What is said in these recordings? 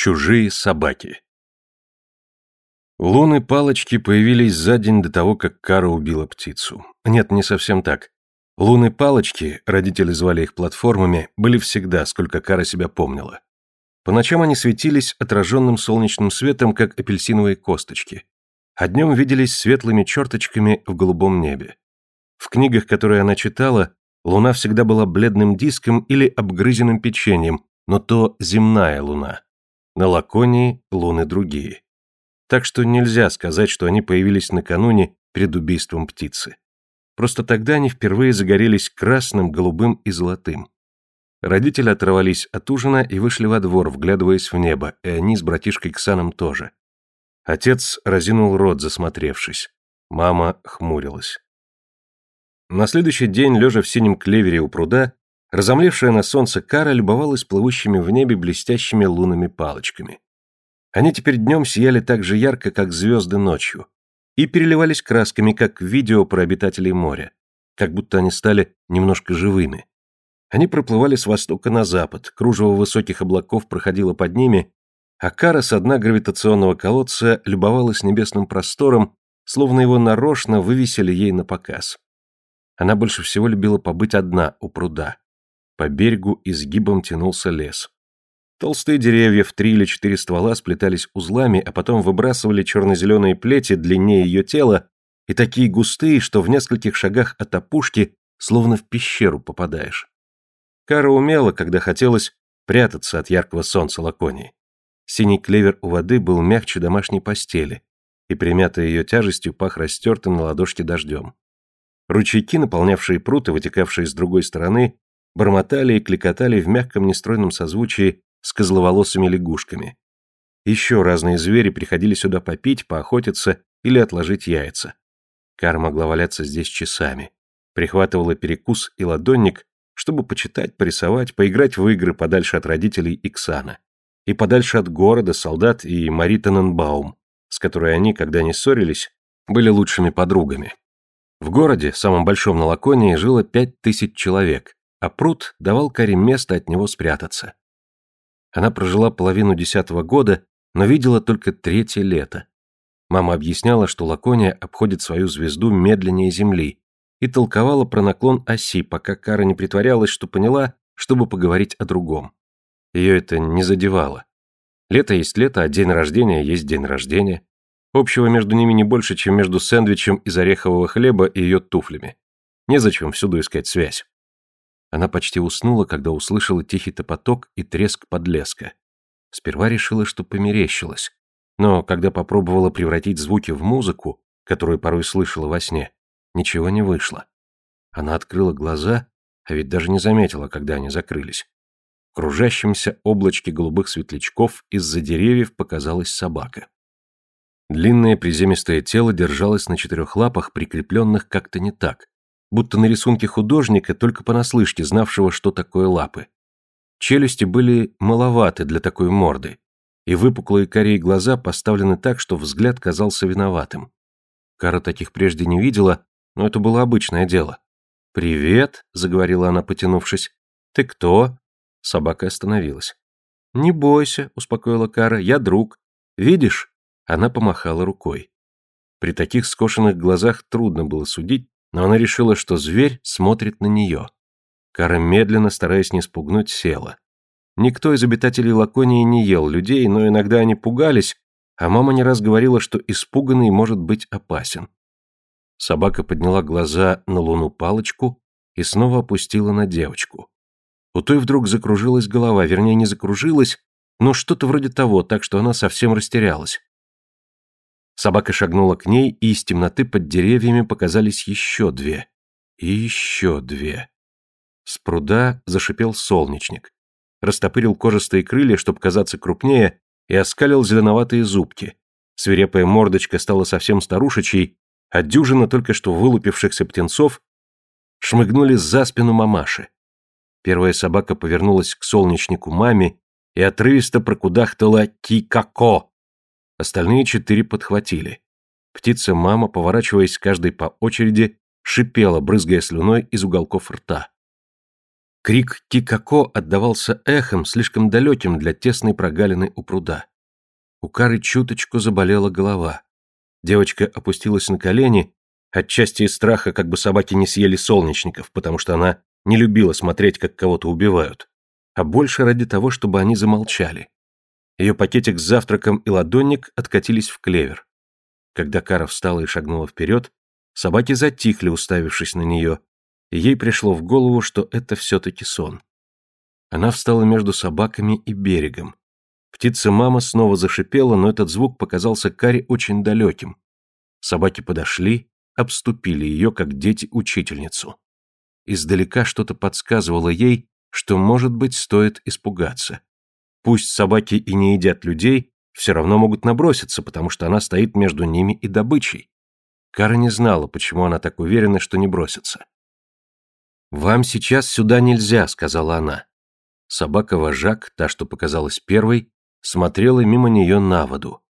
Чужие собаки. Луны-палочки появились за день до того, как Кара убила птицу. Нет, не совсем так. Луны-палочки, родители звали их платформами, были всегда, сколько Кара себя помнила. По ночам они светились отраженным солнечным светом, как апельсиновые косточки, а днем виделись светлыми черточками в голубом небе. В книгах, которые она читала, луна всегда была бледным диском или обгрызенным печеньем, но то земная луна. На Лаконии луны другие. Так что нельзя сказать, что они появились накануне перед убийством птицы. Просто тогда они впервые загорелись красным, голубым и золотым. Родители оторвались от ужина и вышли во двор, вглядываясь в небо, и они с братишкой Ксаном тоже. Отец разинул рот, засмотревшись. Мама хмурилась. На следующий день, лежа в синем клевере у пруда, разомлевшая на солнце кара любовалась плывущими в небе блестящими лунными палочками. Они теперь днем сияли так же ярко, как звезды ночью, и переливались красками, как видео про обитателей моря, как будто они стали немножко живыми. Они проплывали с востока на запад, кружево высоких облаков проходило под ними, а Кара с дна гравитационного колодца любовалась небесным простором, словно его нарочно вывесили ей на показ. Она больше всего любила побыть одна у пруда. По берегу изгибом тянулся лес. Толстые деревья в три или четыре ствола сплетались узлами, а потом выбрасывали черно-зеленые плети длиннее ее тела и такие густые, что в нескольких шагах от опушки словно в пещеру попадаешь. Кара умела, когда хотелось, прятаться от яркого солнца Лаконии. Синий клевер у воды был мягче домашней постели, и примятый ее тяжестью пах растертым на ладошке дождем. Ручейки, наполнявшие пруд и вытекавшие с другой стороны, бормотали и кликотали в мягком нестройном созвучии с козловолосыми лягушками. Еще разные звери приходили сюда попить, поохотиться или отложить яйца. Кар могла валяться здесь часами. Прихватывала перекус и ладонник, чтобы почитать, порисовать, поиграть в игры подальше от родителей Иксана. И подальше от города, солдат и Мари Тененбаум, с которой они, когда не ссорились, были лучшими подругами. В городе, самом большом на Лаконии, жило пять тысяч человек, а пруд давал Каре место от него спрятаться. Она прожила половину десятого года, но видела только третье лето. Мама объясняла, что Лакония обходит свою звезду медленнее Земли, и толковала про наклон оси, пока Кара не притворялась, что поняла, чтобы поговорить о другом. Ее это не задевало. Лето есть лето, а день рождения есть день рождения. Общего между ними не больше, чем между сэндвичем из орехового хлеба и ее туфлями. Незачем всюду искать связь. Она почти уснула, когда услышала тихий топоток и треск подлеска. Сперва решила, что померещилась. Но когда попробовала превратить звуки в музыку, которую порой слышала во сне, ничего не вышло. Она открыла глаза, а ведь даже не заметила, когда они закрылись. В кружащемся облачке голубых светлячков из-за деревьев показалась собака. Длинное приземистое тело держалось на четырех лапах, прикрепленных как-то не так, будто на рисунке художника, только понаслышке знавшего, что такое лапы. Челюсти были маловаты для такой морды, и выпуклые корей глаза поставлены так, что взгляд казался виноватым. Кара таких прежде не видела, но это было обычное дело. «Привет», — заговорила она, потянувшись. «Ты кто?» Собака остановилась. «Не бойся», — успокоила Кара, — «я друг. Видишь, она помахала рукой. При таких скошенных глазах трудно было судить, но она решила, что зверь смотрит на нее. Кара медленно, стараясь не спугнуть, села. Никто из обитателей Лаконии не ел людей, но иногда они пугались, а мама не раз говорила, что испуганный может быть опасен. Собака подняла глаза на луну палочку и снова опустила на девочку. У той вдруг закружилась голова, вернее, не закружилась, но что-то вроде того, так что она совсем растерялась. Собака шагнула к ней, и из темноты под деревьями показались еще две. И еще две. С пруда зашипел солнечник. Растопырил кожистые крылья, чтобы казаться крупнее, и оскалил зеленоватые зубки. Свирепая мордочка стала совсем старушечьей, а дюжина только что вылупившихся птенцов шмыгнули за спину мамаши. Первая собака повернулась к солнечнику маме и отрывисто прокудахтала «Ки-ка-ко!» Остальные четыре подхватили. Птица-мама, поворачиваясь каждой по очереди, шипела, брызгая слюной из уголков рта. Крик Кикако отдавался эхом, слишком далеким для тесной прогалины у пруда. У Кары чуточку заболела голова. Девочка опустилась на колени, отчасти из страха, как бы собаки не съели солнечников, потому что она не любила смотреть, как кого-то убивают, а больше ради того, чтобы они замолчали. Ее пакетик с завтраком и ладонник откатились в клевер. Когда Кара встала и шагнула вперед, собаки затихли, уставившись на нее, и ей пришло в голову, что это все-таки сон. Она встала между собаками и берегом. Птица-мама снова зашипела, но этот звук показался Каре очень далеким. Собаки подошли, обступили ее, как дети учительницу. Издалека что-то подсказывало ей, что, может быть, стоит испугаться. Пусть собаки и не едят людей, все равно могут наброситься, потому что она стоит между ними и добычей. Кара не знала, почему она так уверена, что не бросится. «Вам сейчас сюда нельзя», — сказала она. Собака-вожак, та, что показалась первой, смотрела мимо нее на воду,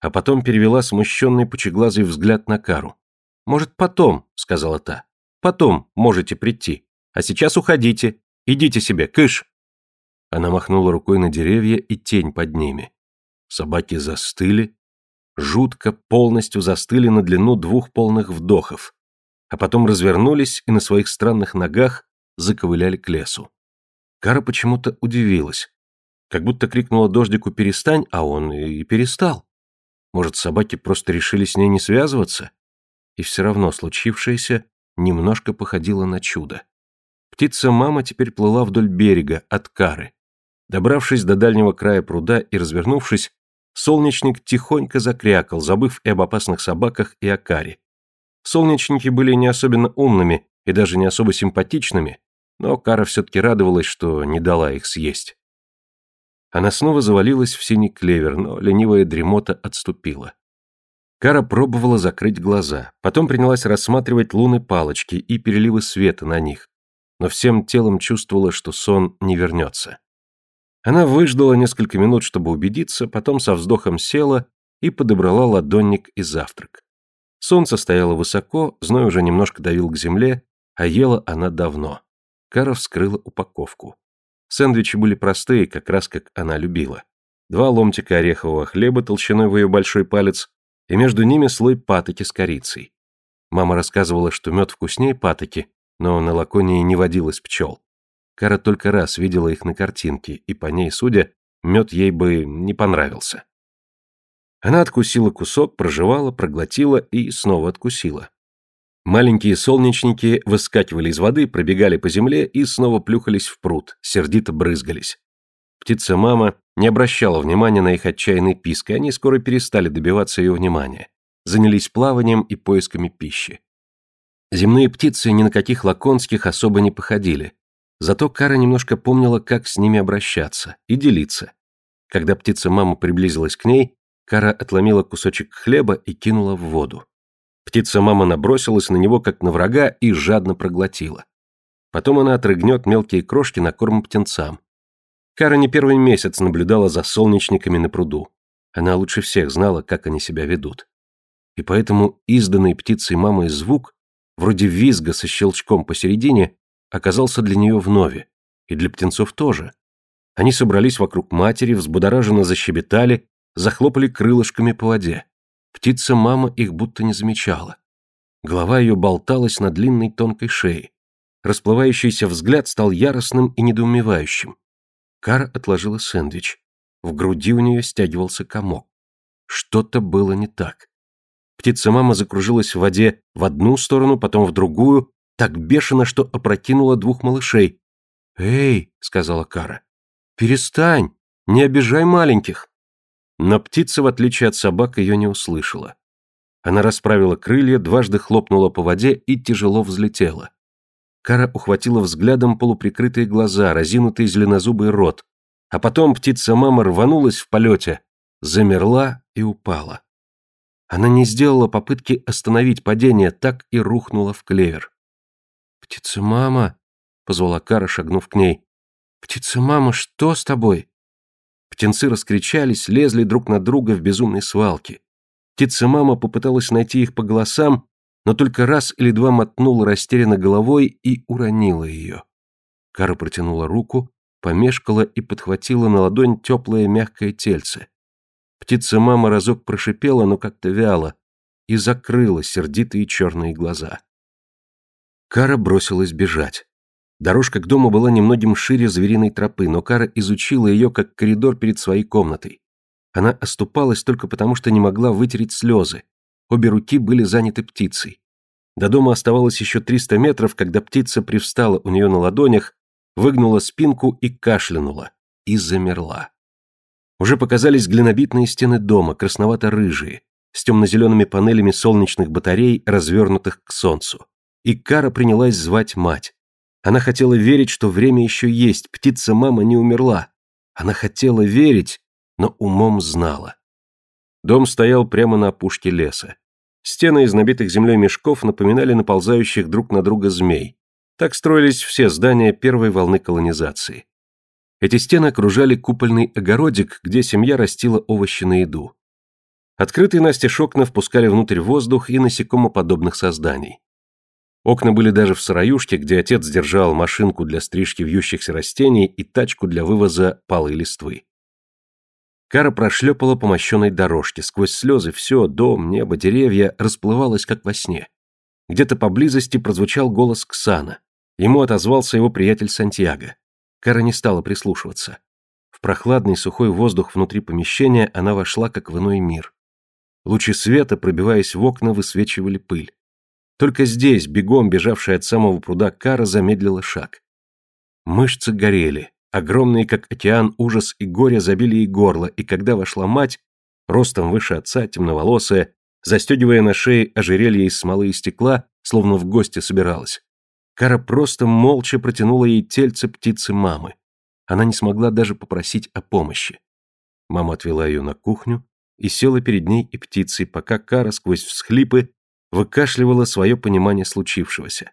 а потом перевела смущенный пучеглазый взгляд на Кару. «Может, потом», — сказала та. «Потом можете прийти. А сейчас уходите. Идите себе, кыш!» Она махнула рукой на деревья и тень под ними. Собаки застыли, жутко, полностью застыли на длину двух полных вдохов, а потом развернулись и на своих странных ногах заковыляли к лесу. Кара почему-то удивилась. Как будто крикнула дождику «перестань», а он и перестал. Может, собаки просто решили с ней не связываться? И все равно случившееся немножко походило на чудо. Птица-мама теперь плыла вдоль берега, от Кары. Добравшись до дальнего края пруда и развернувшись, солнечник тихонько закрякал, забыв и об опасных собаках, и о Каре. Солнечники были не особенно умными и даже не особо симпатичными, но Кара все-таки радовалась, что не дала их съесть. Она снова завалилась в синий клевер, но ленивая дремота отступила. Кара пробовала закрыть глаза, потом принялась рассматривать луны палочки и переливы света на них, но всем телом чувствовала, что сон не вернется. Она выждала несколько минут, чтобы убедиться, потом со вздохом села и подобрала ладонник и завтрак. Солнце стояло высоко, зной уже немножко давил к земле, а ела она давно. Кара вскрыла упаковку. Сэндвичи были простые, как раз как она любила. Два ломтика орехового хлеба толщиной в ее большой палец, и между ними слой патоки с корицей. Мама рассказывала, что мед вкуснее патоки, но на Лаконии не водилось пчел. Кара только раз видела их на картинке, и по ней, судя, мед ей бы не понравился. Она откусила кусок, прожевала, проглотила и снова откусила. Маленькие солнечники выскакивали из воды, пробегали по земле и снова плюхались в пруд, сердито брызгались. Птица-мама не обращала внимания на их отчаянный писк, и они скоро перестали добиваться ее внимания. Занялись плаванием и поисками пищи. Земные птицы ни на каких лаконских особо не походили. Зато Кара немножко помнила, как с ними обращаться и делиться. Когда птица-мама приблизилась к ней, Кара отломила кусочек хлеба и кинула в воду. Птица-мама набросилась на него, как на врага, и жадно проглотила. Потом она отрыгнет мелкие крошки на корм птенцам. Кара не первый месяц наблюдала за солнечниками на пруду. Она лучше всех знала, как они себя ведут. И поэтому изданный птицей мамой звук, вроде визга со щелчком посередине, оказался для нее вновь, и для птенцов тоже. Они собрались вокруг матери, взбудораженно защебетали, захлопали крылышками по воде. Птица-мама их будто не замечала. Голова ее болталась на длинной тонкой шее. Расплывающийся взгляд стал яростным и недоумевающим. Кара отложила сэндвич. В груди у нее стягивался комок. Что-то было не так. Птица-мама закружилась в воде в одну сторону, потом в другую, так бешено, что опрокинула двух малышей. «Эй!» — сказала Кара. «Перестань! Не обижай маленьких!» Но птица, в отличие от собак, ее не услышала. Она расправила крылья, дважды хлопнула по воде и тяжело взлетела. Кара ухватила взглядом полуприкрытые глаза, разинутый зеленозубый рот, а потом птица-мама рванулась в полете, замерла и упала. Она не сделала попытки остановить падение, так и рухнула в клевер. «Птица-мама», — позвала Кара, шагнув к ней. «Птица-мама, что с тобой?» Птенцы раскричались, лезли друг на друга в безумной свалке. Птица-мама попыталась найти их по голосам, но только раз или два мотнула растерянно головой и уронила ее. Кара протянула руку, помешкала и подхватила на ладонь теплое мягкое тельце. Птица-мама разок прошипела, но как-то вяло, и закрыла сердитые черные глаза. Кара бросилась бежать. Дорожка к дому была немногим шире звериной тропы, но Кара изучила ее как коридор перед своей комнатой. Она оступалась только потому, что не могла вытереть слезы. Обе руки были заняты птицей. До дома оставалось еще 300 метров, когда птица привстала у нее на ладонях, выгнула спинку и кашлянула. И замерла. Уже показались глинобитные стены дома, красновато-рыжие, с темно-зелеными панелями солнечных батарей, развернутых к солнцу. И Кара принялась звать мать. Она хотела верить, что время еще есть, птица-мама не умерла. Она хотела верить, но умом знала. Дом стоял прямо на опушке леса. Стены из набитых землей мешков напоминали наползающих друг на друга змей. Так строились все здания первой волны колонизации. Эти стены окружали купольный огородик, где семья растила овощи на еду. Открытые настежь окна впускали внутрь воздух и насекомоподобных созданий. Окна были даже в сыроюшке, где отец держал машинку для стрижки вьющихся растений и тачку для вывоза палой листвы. Кара прошлепала по мощенной дорожке, сквозь слезы все, дом, небо, деревья, расплывалось, как во сне. Где-то поблизости прозвучал голос Ксана. Ему отозвался его приятель Сантьяго. Кара не стала прислушиваться. В прохладный сухой воздух внутри помещения она вошла, как в иной мир. Лучи света, пробиваясь в окна, высвечивали пыль. Только здесь, бегом бежавшая от самого пруда Кара замедлила шаг. Мышцы горели, огромные, как океан, ужас и горе забили ей горло, и когда вошла мать, ростом выше отца, темноволосая, застегивая на шее ожерелье из смолы и стекла, словно в гости собиралась, Кара просто молча протянула ей тельце птицы мамы. Она не смогла даже попросить о помощи. Мама отвела ее на кухню и села перед ней и птицей, пока Кара сквозь всхлипы выкашливала свое понимание случившегося.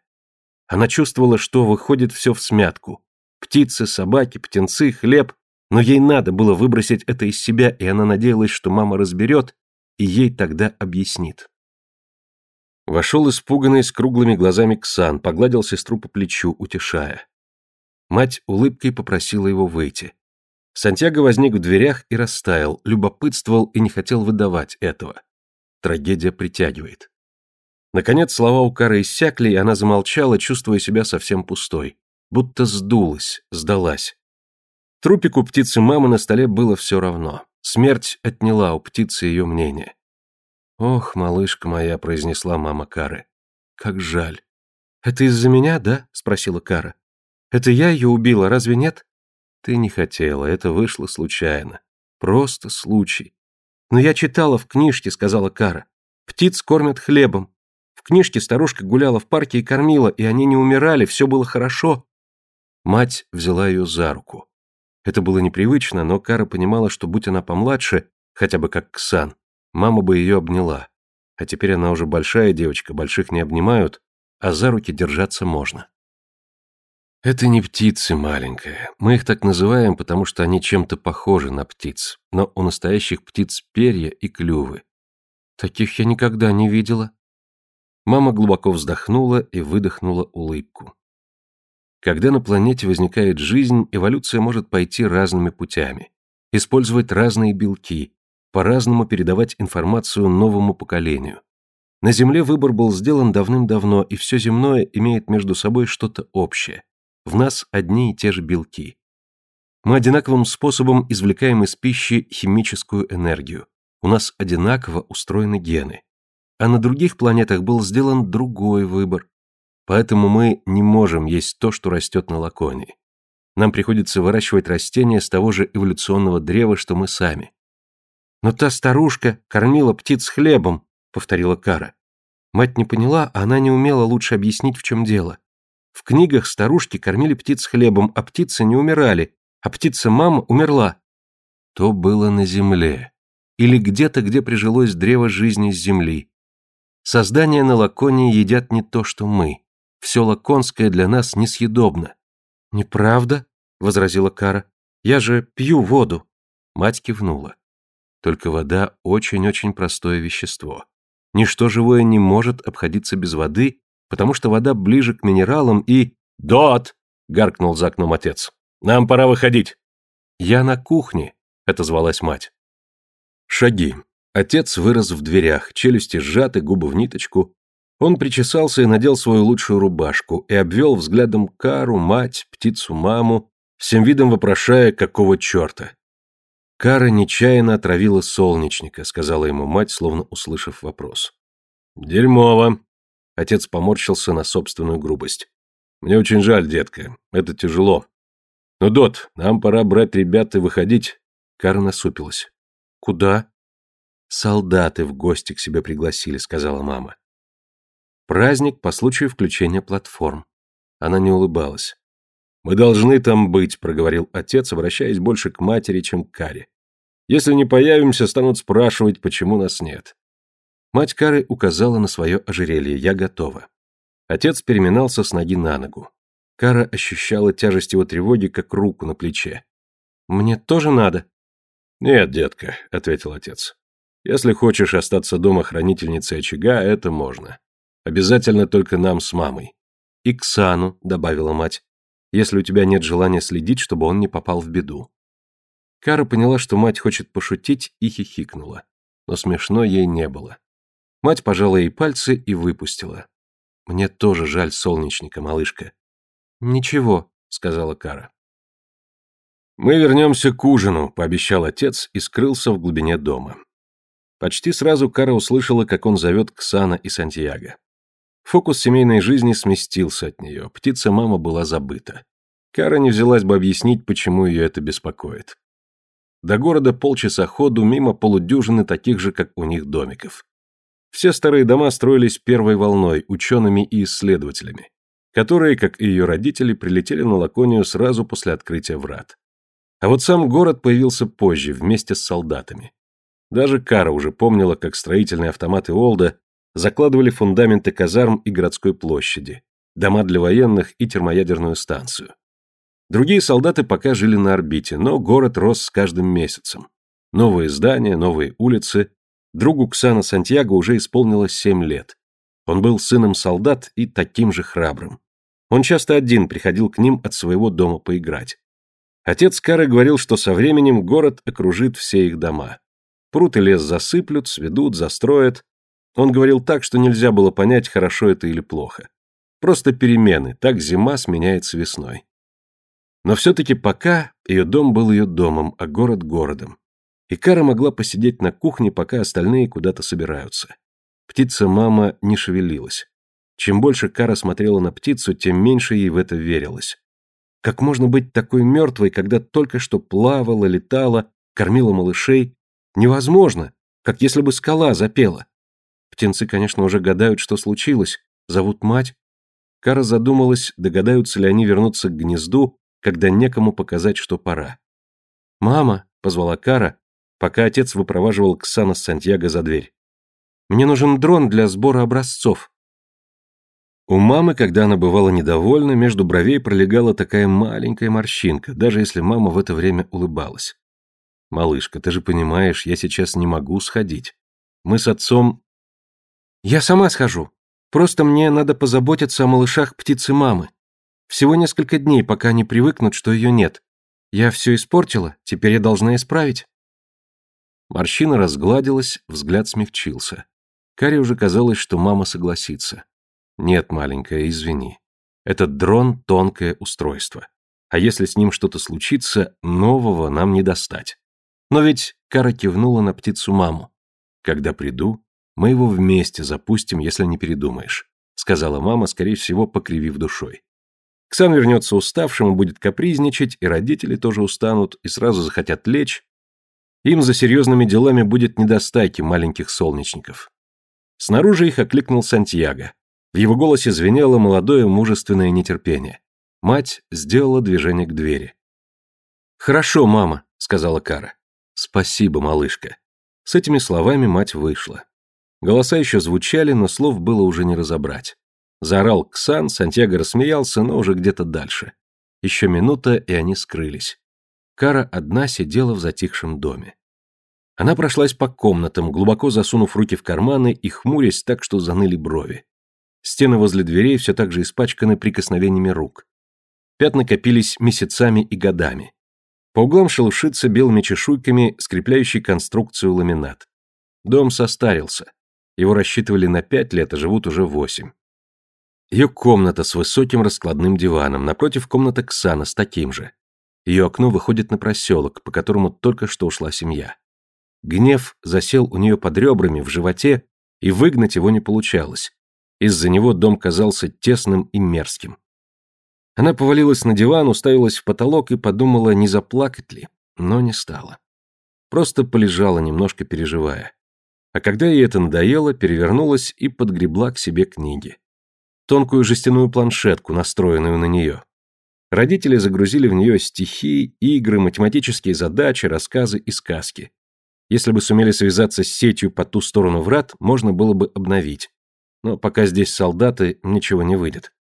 Она чувствовала, что выходит все в смятку. Птицы, собаки, птенцы, хлеб. Но ей надо было выбросить это из себя, и она надеялась, что мама разберет и ей тогда объяснит. Вошел испуганный с круглыми глазами Ксан, погладил сестру по плечу, утешая. Мать улыбкой попросила его выйти. Сантьяго возник в дверях и растаял, любопытствовал и не хотел выдавать этого. Трагедия притягивает. Наконец слова у Кары иссякли, и она замолчала, чувствуя себя совсем пустой. Будто сдулась, сдалась. Трупику птицы мамы на столе было все равно. Смерть отняла у птицы ее мнение. «Ох, малышка моя», — произнесла мама Кары. «Как жаль». «Это из-за меня, да?» — спросила Кара. «Это я ее убила, разве нет?» «Ты не хотела, это вышло случайно. Просто случай». «Но я читала в книжке», — сказала Кара. «Птиц кормят хлебом. Книжке старушка гуляла в парке и кормила, и они не умирали, все было хорошо. Мать взяла ее за руку. Это было непривычно, но Кара понимала, что будь она помладше, хотя бы как Ксан, мама бы ее обняла. А теперь она уже большая девочка, больших не обнимают, а за руки держаться можно. Это не птицы маленькая. Мы их так называем, потому что они чем-то похожи на птиц. Но у настоящих птиц перья и клювы. Таких я никогда не видела. Мама глубоко вздохнула и выдохнула улыбку. Когда на планете возникает жизнь, эволюция может пойти разными путями, использовать разные белки, по-разному передавать информацию новому поколению. На Земле выбор был сделан давным-давно, и все земное имеет между собой что-то общее. В нас одни и те же белки. Мы одинаковым способом извлекаем из пищи химическую энергию. У нас одинаково устроены гены а на других планетах был сделан другой выбор. Поэтому мы не можем есть то, что растет на Лаконии. Нам приходится выращивать растения с того же эволюционного древа, что мы сами. «Но та старушка кормила птиц хлебом», — повторила Кара. Мать не поняла, а она не умела лучше объяснить, в чем дело. В книгах старушки кормили птиц хлебом, а птицы не умирали, а птица-мама умерла. То было на земле. Или где-то, где прижилось древо жизни с земли. Создания на Лаконии едят не то, что мы. Все лаконское для нас несъедобно. Неправда? возразила Кара. Я же пью воду. Мать кивнула. Только вода очень-очень простое вещество. Ничто живое не может обходиться без воды, потому что вода ближе к минералам и... «Дот!» гаркнул за окном отец. «Нам пора выходить!» «Я на кухне», — отозвалась мать. Шаги. Отец вырос в дверях, челюсти сжаты, губы в ниточку. Он причесался и надел свою лучшую рубашку и обвел взглядом Кару, мать, птицу, маму, всем видом вопрошая, какого черта. Кара нечаянно отравила солнечника, сказала ему мать, словно услышав вопрос. Дерьмово. Отец поморщился на собственную грубость. Мне очень жаль, детка. Это тяжело. Ну, Дот, нам пора брать ребят и выходить. Кара насупилась. Куда? Солдаты в гости к себе пригласили, сказала мама. Праздник по случаю включения платформ. Она не улыбалась. «Мы должны там быть», — проговорил отец, обращаясь больше к матери, чем к Каре. «Если не появимся, станут спрашивать, почему нас нет». Мать Кары указала на свое ожерелье «Я готова». Отец переминался с ноги на ногу. Кара ощущала тяжесть его тревоги, как руку на плече. «Мне тоже надо?» «Нет, детка», — ответил отец. «Если хочешь остаться дома хранительницей очага, это можно. Обязательно только нам с мамой». «И Ксану», — добавила мать если у тебя нет желания следить, чтобы он не попал в беду. Кара поняла, что мать хочет пошутить, и хихикнула. Но смешно ей не было. Мать пожала ей пальцы и выпустила. «Мне тоже жаль солнечника, малышка». «Ничего», — сказала Кара. «Мы вернемся к ужину», — пообещал отец и скрылся в глубине дома. Почти сразу Кара услышала, как он зовет Ксана и Сантьяго. Фокус семейной жизни сместился от нее, птица-мама была забыта. Кара не взялась бы объяснить, почему ее это беспокоит. До города полчаса ходу мимо полудюжины таких же, как у них, домиков. Все старые дома строились первой волной, учеными и исследователями, которые, как и ее родители, прилетели на Лаконию сразу после открытия врат. А вот сам город появился позже, вместе с солдатами. Даже Кара уже помнила, как строительные автоматы Олда закладывали фундаменты казарм и городской площади, дома для военных и термоядерную станцию. Другие солдаты пока жили на орбите, но город рос с каждым месяцем. Новые здания, новые улицы. Другу Ксана Сантьяго уже исполнилось семь лет. Он был сыном солдат и таким же храбрым. Он часто один приходил к ним от своего дома поиграть. Отец Кары говорил, что со временем город окружит все их дома. Пруд и лес засыплют, сведут, застроят, он говорил так, что нельзя было понять, хорошо это или плохо. Просто перемены, так зима сменяется весной. Но все-таки пока ее дом был ее домом, а город городом. И Кара могла посидеть на кухне, пока остальные куда-то собираются. Птица-мама не шевелилась. Чем больше Кара смотрела на птицу, тем меньше ей в это верилось. Как можно быть такой мертвой, когда только что плавала, летала, кормила малышей? Невозможно, как если бы скала запела. Птенцы, конечно, уже гадают, что случилось. Зовут мать. Кара задумалась, догадаются ли они вернуться к гнезду, когда некому показать, что пора. «Мама», — позвала Кара, пока отец выпроваживал Ксана с Сантьяго за дверь. «Мне нужен дрон для сбора образцов». У мамы, когда она бывала недовольна, между бровей пролегала такая маленькая морщинка, даже если мама в это время улыбалась. «Малышка, ты же понимаешь, я сейчас не могу сходить. Мы с отцом «Я сама схожу. Просто мне надо позаботиться о малышах птицы мамы. Всего несколько дней, пока они привыкнут, что ее нет. Я все испортила, теперь я должна исправить». Морщина разгладилась, взгляд смягчился. Каре уже казалось, что мама согласится. «Нет, маленькая, извини. Этот дрон — тонкое устройство. А если с ним что-то случится, нового нам не достать. Но ведь Кара кивнула на птицу маму. Когда приду, мы его вместе запустим, если не передумаешь», — сказала мама, скорее всего, покривив душой. Ксан вернется уставшим и будет капризничать, и родители тоже устанут, и сразу захотят лечь. Им за серьезными делами будет недостайки маленьких солнечников. Снаружи их окликнул Сантьяго. В его голосе звенело молодое мужественное нетерпение. Мать сделала движение к двери. «Хорошо, мама», — сказала Кара. «Спасибо, малышка». С этими словами мать вышла. Голоса еще звучали, но слов было уже не разобрать. Заорал Ксан, Сантьяго рассмеялся, но уже где-то дальше. Еще минута, и они скрылись. Кара одна сидела в затихшем доме. Она прошлась по комнатам, глубоко засунув руки в карманы и хмурясь так, что заныли брови. Стены возле дверей все так же испачканы прикосновениями рук. Пятна копились месяцами и годами. По углам шелушится белыми чешуйками, скрепляющий конструкцию ламинат. Дом состарился. Его рассчитывали на пять лет, а живут уже восемь. Ее комната с высоким раскладным диваном, напротив комната Ксана с таким же. Ее окно выходит на проселок, по которому только что ушла семья. Гнев засел у нее под ребрами, в животе, и выгнать его не получалось. Из-за него дом казался тесным и мерзким. Она повалилась на диван, уставилась в потолок и подумала, не заплакать ли, но не стала. Просто полежала, немножко переживая. А когда ей это надоело, перевернулась и подгребла к себе книги. Тонкую жестяную планшетку, настроенную на нее. Родители загрузили в нее стихи, игры, математические задачи, рассказы и сказки. Если бы сумели связаться с сетью по ту сторону врат, можно было бы обновить. Но пока здесь солдаты, ничего не выйдет.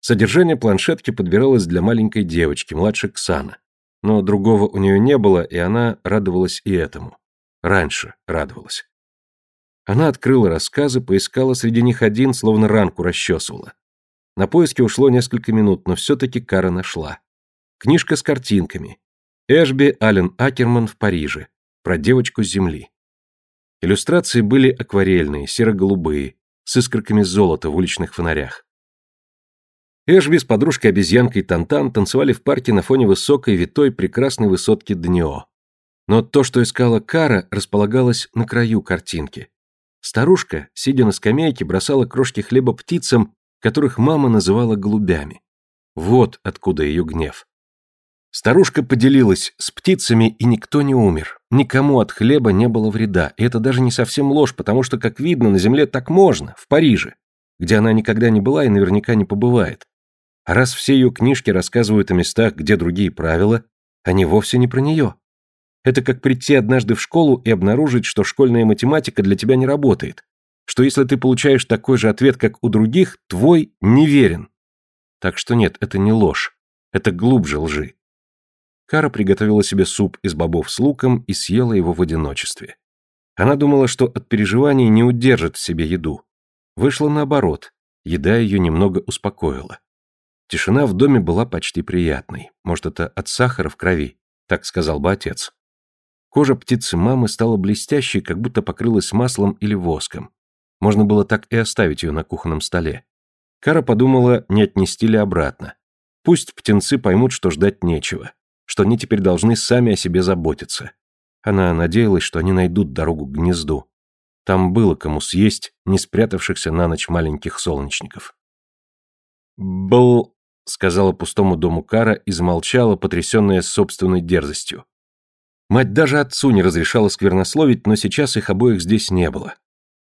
Содержание планшетки подбиралось для маленькой девочки, младше Ксана. Но другого у нее не было, и она радовалась и этому. Раньше радовалась. Она открыла рассказы, поискала среди них один, словно ранку расчесывала. На поиски ушло несколько минут, но все-таки Кара нашла. Книжка с картинками. Эшби Аллен Акерман в Париже. Про девочку с земли. Иллюстрации были акварельные, серо-голубые, с искорками золота в уличных фонарях. Эшби с подружкой-обезьянкой Тантан танцевали в парке на фоне высокой, витой, прекрасной высотки Днио. Но то, что искала Кара, располагалось на краю картинки. Старушка, сидя на скамейке, бросала крошки хлеба птицам, которых мама называла голубями. Вот откуда ее гнев. Старушка поделилась с птицами, и никто не умер. Никому от хлеба не было вреда. И это даже не совсем ложь, потому что, как видно, на земле так можно, в Париже, где она никогда не была и наверняка не побывает. Раз все ее книжки рассказывают о местах, где другие правила, они вовсе не про нее. Это как прийти однажды в школу и обнаружить, что школьная математика для тебя не работает, что если ты получаешь такой же ответ, как у других, твой неверен. Так что нет, это не ложь, это глубже лжи. Кара приготовила себе суп из бобов с луком и съела его в одиночестве. Она думала, что от переживаний не удержит в себе еду. Вышло наоборот, еда ее немного успокоила. Тишина в доме была почти приятной. Может, это от сахара в крови, так сказал бы отец. Кожа птицы мамы стала блестящей, как будто покрылась маслом или воском. Можно было так и оставить ее на кухонном столе. Кара подумала, не отнести ли обратно. Пусть птенцы поймут, что ждать нечего, что они теперь должны сами о себе заботиться. Она надеялась, что они найдут дорогу к гнезду. Там было кому съесть не спрятавшихся на ночь маленьких солнечников. «Был...» — сказала пустому дому Кара и замолчала, потрясенная собственной дерзостью. Мать даже отцу не разрешала сквернословить, но сейчас их обоих здесь не было.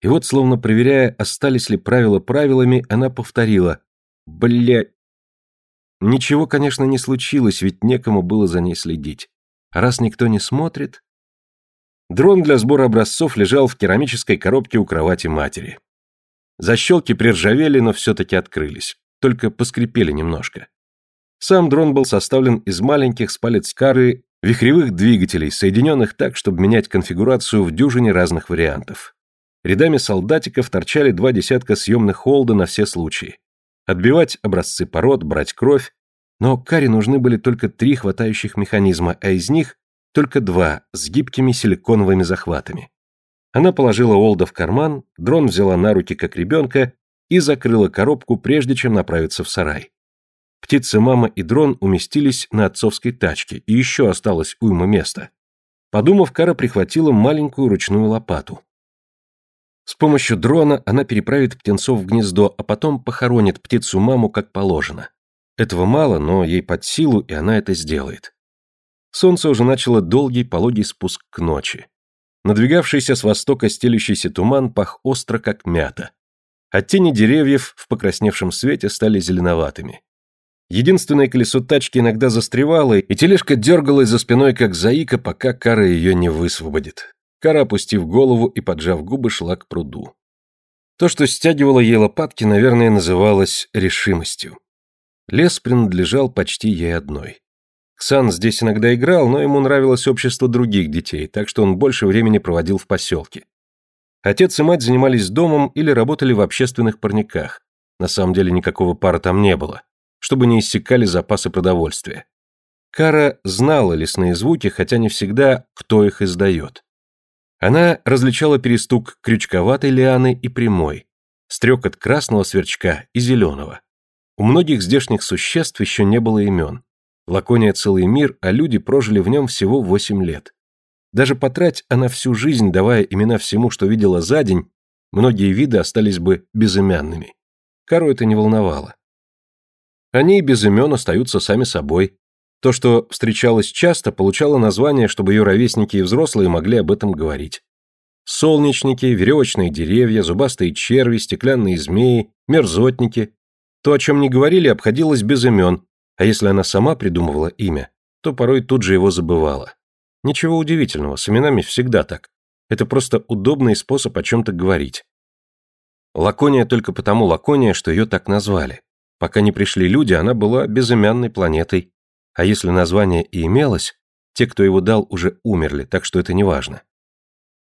И вот, словно проверяя, остались ли правила правилами, она повторила «Бля...» Ничего, конечно, не случилось, ведь некому было за ней следить. А раз никто не смотрит... Дрон для сбора образцов лежал в керамической коробке у кровати матери. Защелки приржавели, но все-таки открылись. Только поскрипели немножко. Сам дрон был составлен из маленьких с палец кары вихревых двигателей, соединенных так, чтобы менять конфигурацию в дюжине разных вариантов. Рядами солдатиков торчали два десятка съемных холда на все случаи. Отбивать образцы пород, брать кровь. Но Каре нужны были только три хватающих механизма, а из них только два с гибкими силиконовыми захватами. Она положила Олда в карман, дрон взяла на руки как ребенка и закрыла коробку, прежде чем направиться в сарай. Птица мама и дрон уместились на отцовской тачке, и еще осталось уйма места. Подумав, Кара прихватила маленькую ручную лопату. С помощью дрона она переправит птенцов в гнездо, а потом похоронит птицу-маму как положено. Этого мало, но ей под силу, и она это сделает. Солнце уже начало долгий пологий спуск к ночи. Надвигавшийся с востока стелющийся туман пах остро, как мята. А тени деревьев в покрасневшем свете стали зеленоватыми. Единственное колесо тачки иногда застревало, и тележка дергалась за спиной, как заика, пока Кара ее не высвободит. Кара, опустив голову и поджав губы, шла к пруду. То, что стягивало ей лопатки, наверное, называлось решимостью. Лес принадлежал почти ей одной. Ксан здесь иногда играл, но ему нравилось общество других детей, так что он больше времени проводил в поселке. Отец и мать занимались домом или работали в общественных парниках. На самом деле никакого пара там не было. чтобы не иссякали запасы продовольствия. Кара знала лесные звуки, хотя не всегда, кто их издает. Она различала перестук крючковатой лианы и прямой, стрекот красного сверчка и зеленого. У многих здешних существ еще не было имен. Лакония целый мир, а люди прожили в нем всего восемь лет. Даже потрать она всю жизнь, давая имена всему, что видела за день, многие виды остались бы безымянными. Кару это не волновало. Они без имен остаются сами собой. То, что встречалось часто, получало название, чтобы ее ровесники и взрослые могли об этом говорить. Солнечники, веревочные деревья, зубастые черви, стеклянные змеи, мерзотники. То, о чем не говорили, обходилось без имен, а если она сама придумывала имя, то порой тут же его забывала. Ничего удивительного, с именами всегда так. Это просто удобный способ о чем-то говорить. Лакония только потому Лакония, что ее так назвали. Пока не пришли люди, она была безымянной планетой. А если название и имелось, те, кто его дал, уже умерли, так что это не важно.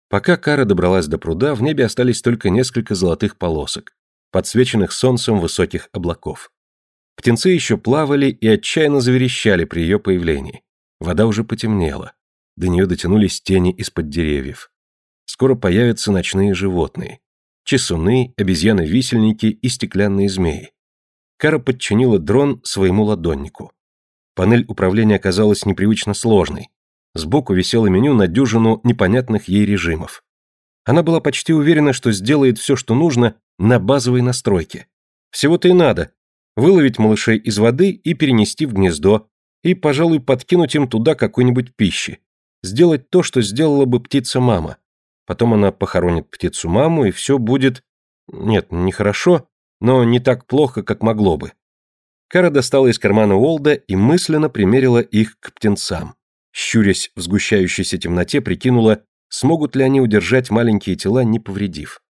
Пока Кара добралась до пруда, в небе остались только несколько золотых полосок, подсвеченных солнцем высоких облаков. Птенцы еще плавали и отчаянно заверещали при ее появлении. Вода уже потемнела. До нее дотянулись тени из-под деревьев. Скоро появятся ночные животные чесуны, обезьяны-висельники и стеклянные змеи. Кара подчинила дрон своему ладоннику. Панель управления оказалась непривычно сложной. Сбоку висело меню на дюжину непонятных ей режимов. Она была почти уверена, что сделает все, что нужно, на базовой настройке. Всего-то и надо. Выловить малышей из воды и перенести в гнездо, и, пожалуй, подкинуть им туда какой-нибудь пищи. Сделать то, что сделала бы птица-мама. Потом она похоронит птицу-маму, и все будет... Нет, нехорошо, но не так плохо, как могло бы. Кара достала из кармана Уолда и мысленно примерила их к птенцам. Щурясь в сгущающейся темноте, прикинула, смогут ли они удержать маленькие тела, не повредив.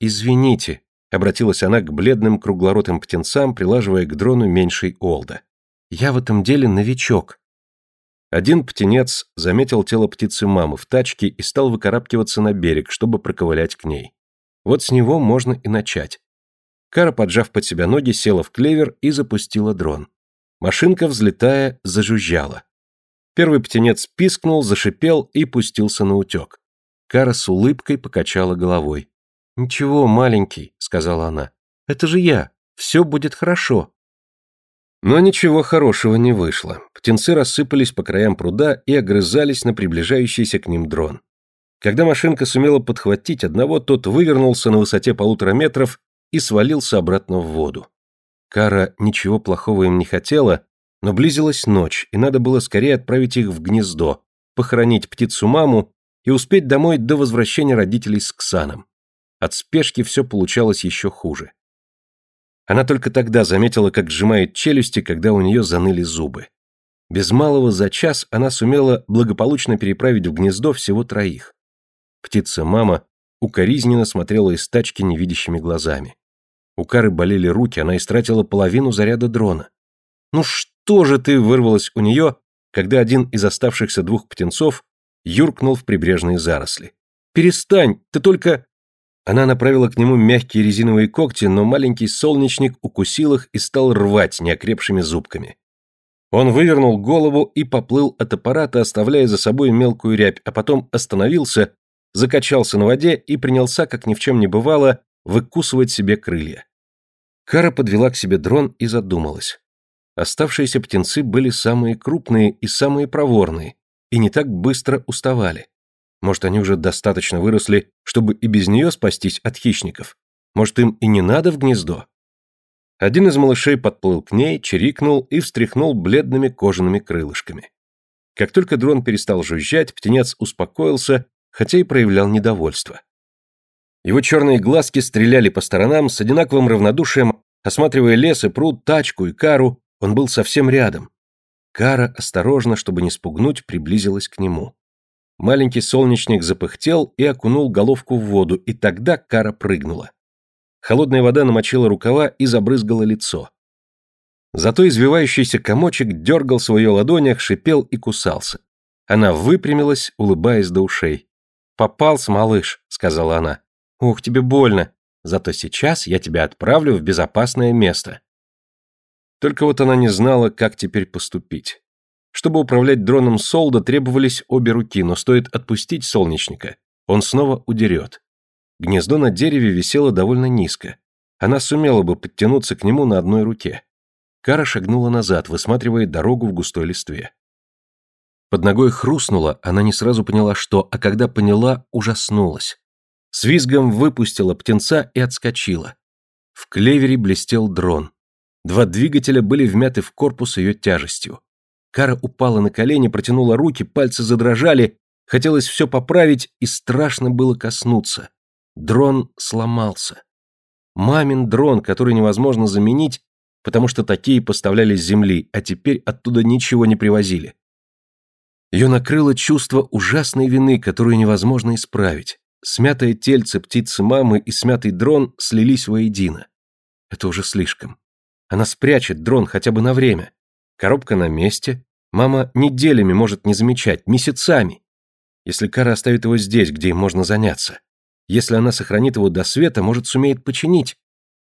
«Извините», — обратилась она к бледным круглоротым птенцам, прилаживая к дрону меньшей Олда. «Я в этом деле новичок. Один птенец заметил тело птицы мамы в тачке и стал выкарабкиваться на берег, чтобы проковылять к ней. Вот с него можно и начать. Кара, поджав под себя ноги, села в клевер и запустила дрон. Машинка, взлетая, зажужжала. Первый птенец пискнул, зашипел и пустился на утек. Кара с улыбкой покачала головой. «Ничего, маленький», — сказала она. «Это же я. Все будет хорошо». Но ничего хорошего не вышло. Птенцы рассыпались по краям пруда и огрызались на приближающийся к ним дрон. Когда машинка сумела подхватить одного, тот вывернулся на высоте полутора метров и свалился обратно в воду. Кара ничего плохого им не хотела, но близилась ночь, и надо было скорее отправить их в гнездо, похоронить птицу-маму и успеть домой до возвращения родителей с Ксаном. От спешки все получалось еще хуже. Она только тогда заметила, как сжимает челюсти, когда у нее заныли зубы. Без малого за час она сумела благополучно переправить в гнездо всего троих. Птица-мама укоризненно смотрела из тачки невидящими глазами. У Кары болели руки, она истратила половину заряда дрона. «Ну что же ты?» — вырвалось у нее, когда один из оставшихся двух птенцов юркнул в прибрежные заросли. «Перестань! Ты только...» Она направила к нему мягкие резиновые когти, но маленький солнечник укусил их и стал рвать неокрепшими зубками. Он вывернул голову и поплыл от аппарата, оставляя за собой мелкую рябь, а потом остановился, закачался на воде и принялся, как ни в чем не бывало, выкусывать себе крылья. Кара подвела к себе дрон и задумалась. Оставшиеся птенцы были самые крупные и самые проворные, и не так быстро уставали. Может, они уже достаточно выросли, чтобы и без нее спастись от хищников? Может, им и не надо в гнездо? Один из малышей подплыл к ней, чирикнул и встряхнул бледными кожаными крылышками. Как только дрон перестал жужжать, птенец успокоился, хотя и проявлял недовольство. Его черные глазки стреляли по сторонам с одинаковым равнодушием, осматривая лес и пруд, тачку и кару, он был совсем рядом. Кара, осторожно, чтобы не спугнуть, приблизилась к нему. Маленький солнечник запыхтел и окунул головку в воду, и тогда Кара прыгнула. Холодная вода намочила рукава и забрызгала лицо. Зато извивающийся комочек дергал в ее ладонях, шипел и кусался. Она выпрямилась, улыбаясь до ушей. «Попался, малыш», — сказала она. «Ух, тебе больно. Зато сейчас я тебя отправлю в безопасное место». Только вот она не знала, как теперь поступить. Чтобы управлять дроном Солда, требовались обе руки, но стоит отпустить солнечника, он снова удерет. Гнездо на дереве висело довольно низко. Она сумела бы подтянуться к нему на одной руке. Кара шагнула назад, высматривая дорогу в густой листве. Под ногой хрустнуло, она не сразу поняла, что, а когда поняла, ужаснулась. С визгом выпустила птенца и отскочила. В клевере блестел дрон. Два двигателя были вмяты в корпус ее тяжестью. Кара упала на колени, протянула руки, пальцы задрожали, хотелось все поправить, и страшно было коснуться. Дрон сломался. Мамин дрон, который невозможно заменить, потому что такие поставляли с земли, а теперь оттуда ничего не привозили. Ее накрыло чувство ужасной вины, которую невозможно исправить. Смятое тельце птицы мамы и смятый дрон слились воедино. Это уже слишком. Она спрячет дрон хотя бы на время. Коробка на месте. Мама неделями может не замечать, месяцами. Если Кара оставит его здесь, где им можно заняться. Если она сохранит его до света, может, сумеет починить.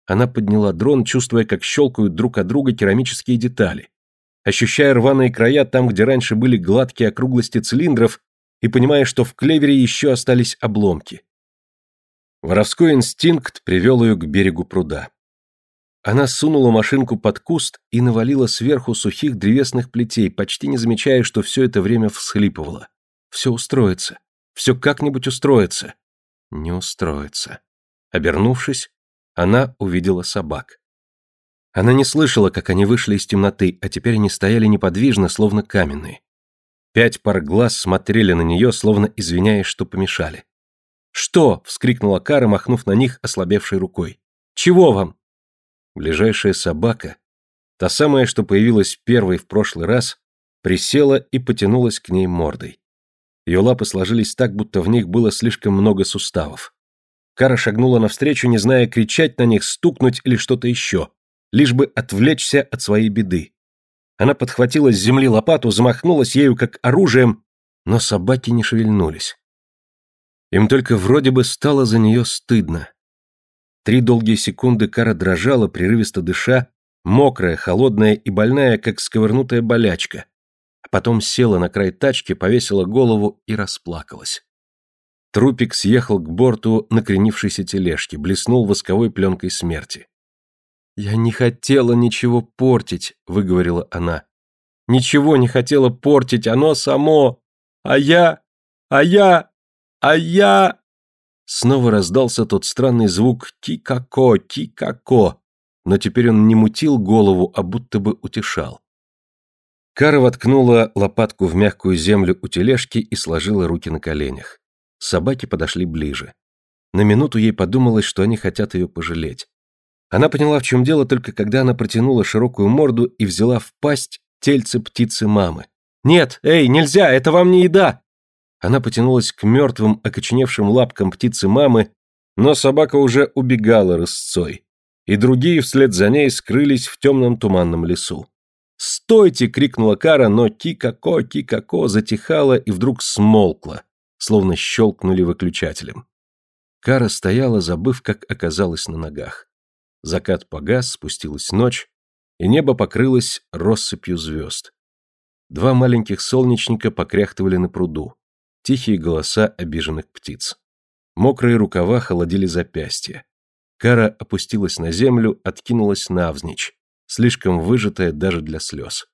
Она подняла дрон, чувствуя, как щелкают друг от друга керамические детали. Ощущая рваные края там, где раньше были гладкие округлости цилиндров, и понимая, что в клевере еще остались обломки. Воровской инстинкт привел ее к берегу пруда. Она сунула машинку под куст и навалила сверху сухих древесных плетей, почти не замечая, что все это время всхлипывала. Все устроится. Все как-нибудь устроится. Не устроится. Обернувшись, она увидела собак. Она не слышала, как они вышли из темноты, а теперь они стояли неподвижно, словно каменные. Пять пар глаз смотрели на нее, словно извиняясь, что помешали. «Что?» — вскрикнула Кара, махнув на них ослабевшей рукой. «Чего вам?» Ближайшая собака, та самая, что появилась первой в прошлый раз, присела и потянулась к ней мордой. Ее лапы сложились так, будто в них было слишком много суставов. Кара шагнула навстречу, не зная, кричать на них, стукнуть или что-то еще, лишь бы отвлечься от своей беды. Она подхватила с земли лопату, замахнулась ею как оружием, но собаки не шевельнулись. Им только вроде бы стало за нее стыдно. Три долгие секунды Кара дрожала, прерывисто дыша, мокрая, холодная и больная, как сковырнутая болячка. А потом села на край тачки, повесила голову и расплакалась. Трупик съехал к борту накренившейся тележки, блеснул восковой пленкой смерти. «Я не хотела ничего портить», — выговорила она. «Ничего не хотела портить, оно само! А я... А я... А я...» Снова раздался тот странный звук «ки-ка-ко, ки-ка-ко», но теперь он не мутил голову, а будто бы утешал. Кара воткнула лопатку в мягкую землю у тележки и сложила руки на коленях. Собаки подошли ближе. На минуту ей подумалось, что они хотят ее пожалеть. Она поняла, в чем дело, только когда она протянула широкую морду и взяла в пасть тельце птицы мамы. «Нет, эй, нельзя, это вам не еда!» Она потянулась к мертвым, окоченевшим лапкам птицы мамы, но собака уже убегала рысцой, и другие вслед за ней скрылись в темном туманном лесу. «Стойте!» — крикнула Кара, но ки-ка-ко, ки-ка-ко затихала и вдруг смолкла, словно щелкнули выключателем. Кара стояла, забыв, как оказалась на ногах. Закат погас, спустилась ночь, и небо покрылось россыпью звезд. Два маленьких солнечника покряхтывали на пруду тихие голоса обиженных птиц. Мокрые рукава холодили запястья. Кара опустилась на землю, откинулась навзничь, слишком выжатая даже для слез.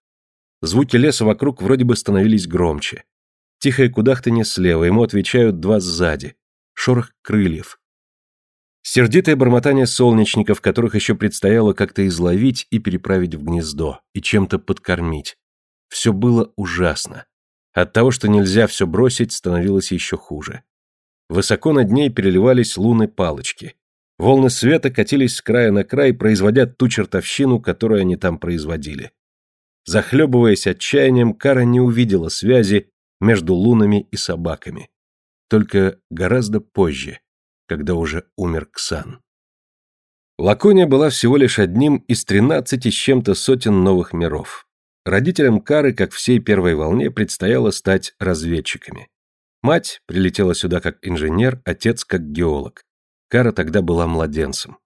Звуки леса вокруг вроде бы становились громче. Тихое кудахтанье слева, ему отвечают два сзади. Шорох крыльев. Сердитое бормотание солнечников, которых еще предстояло как-то изловить и переправить в гнездо, и чем-то подкормить. Все было ужасно. От того, что нельзя все бросить, становилось еще хуже. Высоко над ней переливались луны-палочки. Волны света катились с края на край, производя ту чертовщину, которую они там производили. Захлебываясь отчаянием, Кара не увидела связи между лунами и собаками. Только гораздо позже, когда уже умер Ксан. Лакония была всего лишь одним из тринадцати с чем-то сотен новых миров. Родителям Кары, как всей первой волне, предстояло стать разведчиками. Мать прилетела сюда как инженер, отец как геолог. Кара тогда была младенцем.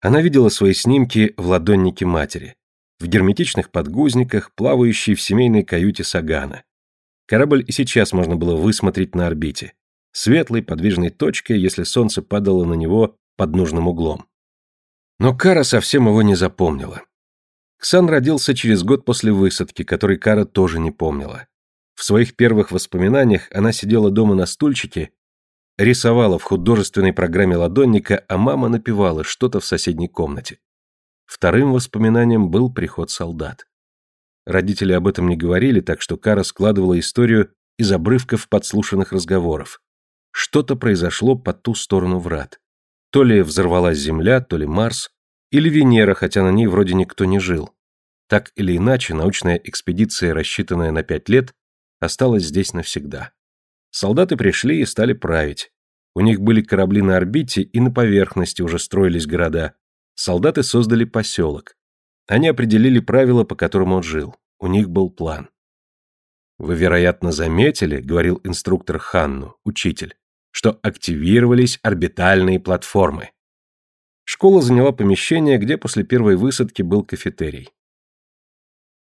Она видела свои снимки в ладоннике матери. в герметичных подгузниках, плавающий в семейной каюте Сагана. Корабль и сейчас можно было высмотреть на орбите. Светлой, подвижной точкой, если солнце падало на него под нужным углом. Но Кара совсем его не запомнила. Ксан родился через год после высадки, который Кара тоже не помнила. В своих первых воспоминаниях она сидела дома на стульчике, рисовала в художественной программе ладонника, а мама напевала что-то в соседней комнате. Вторым воспоминанием был приход солдат. Родители об этом не говорили, так что Кара складывала историю из обрывков подслушанных разговоров. Что-то произошло по ту сторону врат. То ли взорвалась Земля, то ли Марс, или Венера, хотя на ней вроде никто не жил. Так или иначе, научная экспедиция, рассчитанная на пять лет, осталась здесь навсегда. Солдаты пришли и стали править. У них были корабли на орбите, и на поверхности уже строились города. Солдаты создали поселок. Они определили правила, по которым он жил. У них был план. «Вы, вероятно, заметили, — говорил инструктор Ханну, учитель, — что активировались орбитальные платформы. Школа заняла помещение, где после первой высадки был кафетерий.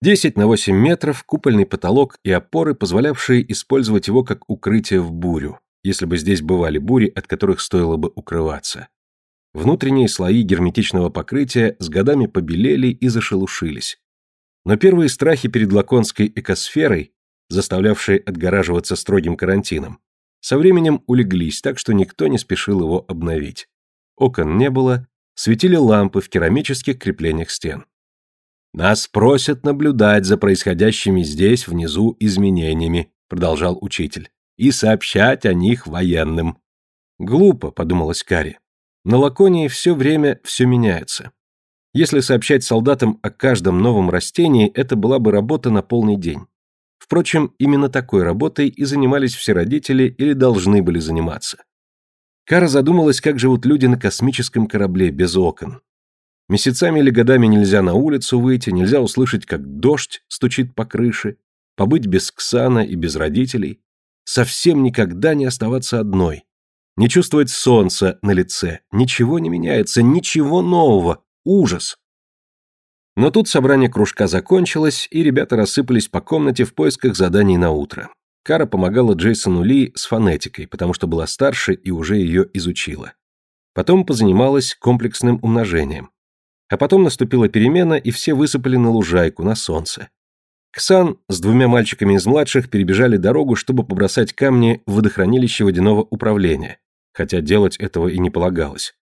10 на 8 метров, купольный потолок и опоры, позволявшие использовать его как укрытие в бурю, если бы здесь бывали бури, от которых стоило бы укрываться. Внутренние слои герметичного покрытия с годами побелели и зашелушились. Но первые страхи перед лаконской экосферой, заставлявшие отгораживаться строгим карантином, со временем улеглись, так что никто не спешил его обновить. Окон не было, светили лампы в керамических креплениях стен. «Нас просят наблюдать за происходящими здесь, внизу, изменениями», продолжал учитель, «и сообщать о них военным». «Глупо», — подумалась Кари. «На Лаконии все время все меняется. Если сообщать солдатам о каждом новом растении, это была бы работа на полный день. Впрочем, именно такой работой и занимались все родители или должны были заниматься. Кара задумалась, как живут люди на космическом корабле без окон, Месяцами или годами нельзя на улицу выйти, нельзя услышать, как дождь стучит по крыше, побыть без Ксана и без родителей, совсем никогда не оставаться одной, не чувствовать солнца на лице, ничего не меняется, ничего нового, ужас. Но тут собрание кружка закончилось, и ребята рассыпались по комнате в поисках заданий на утро. Кара помогала Джейсону Ли с фонетикой, потому что была старше и уже ее изучила. Потом позанималась комплексным умножением. А потом наступила перемена, и все высыпали на лужайку, на солнце. Ксан с двумя мальчиками из младших перебежали дорогу, чтобы побросать камни в водохранилище водяного управления, хотя делать этого и не полагалось.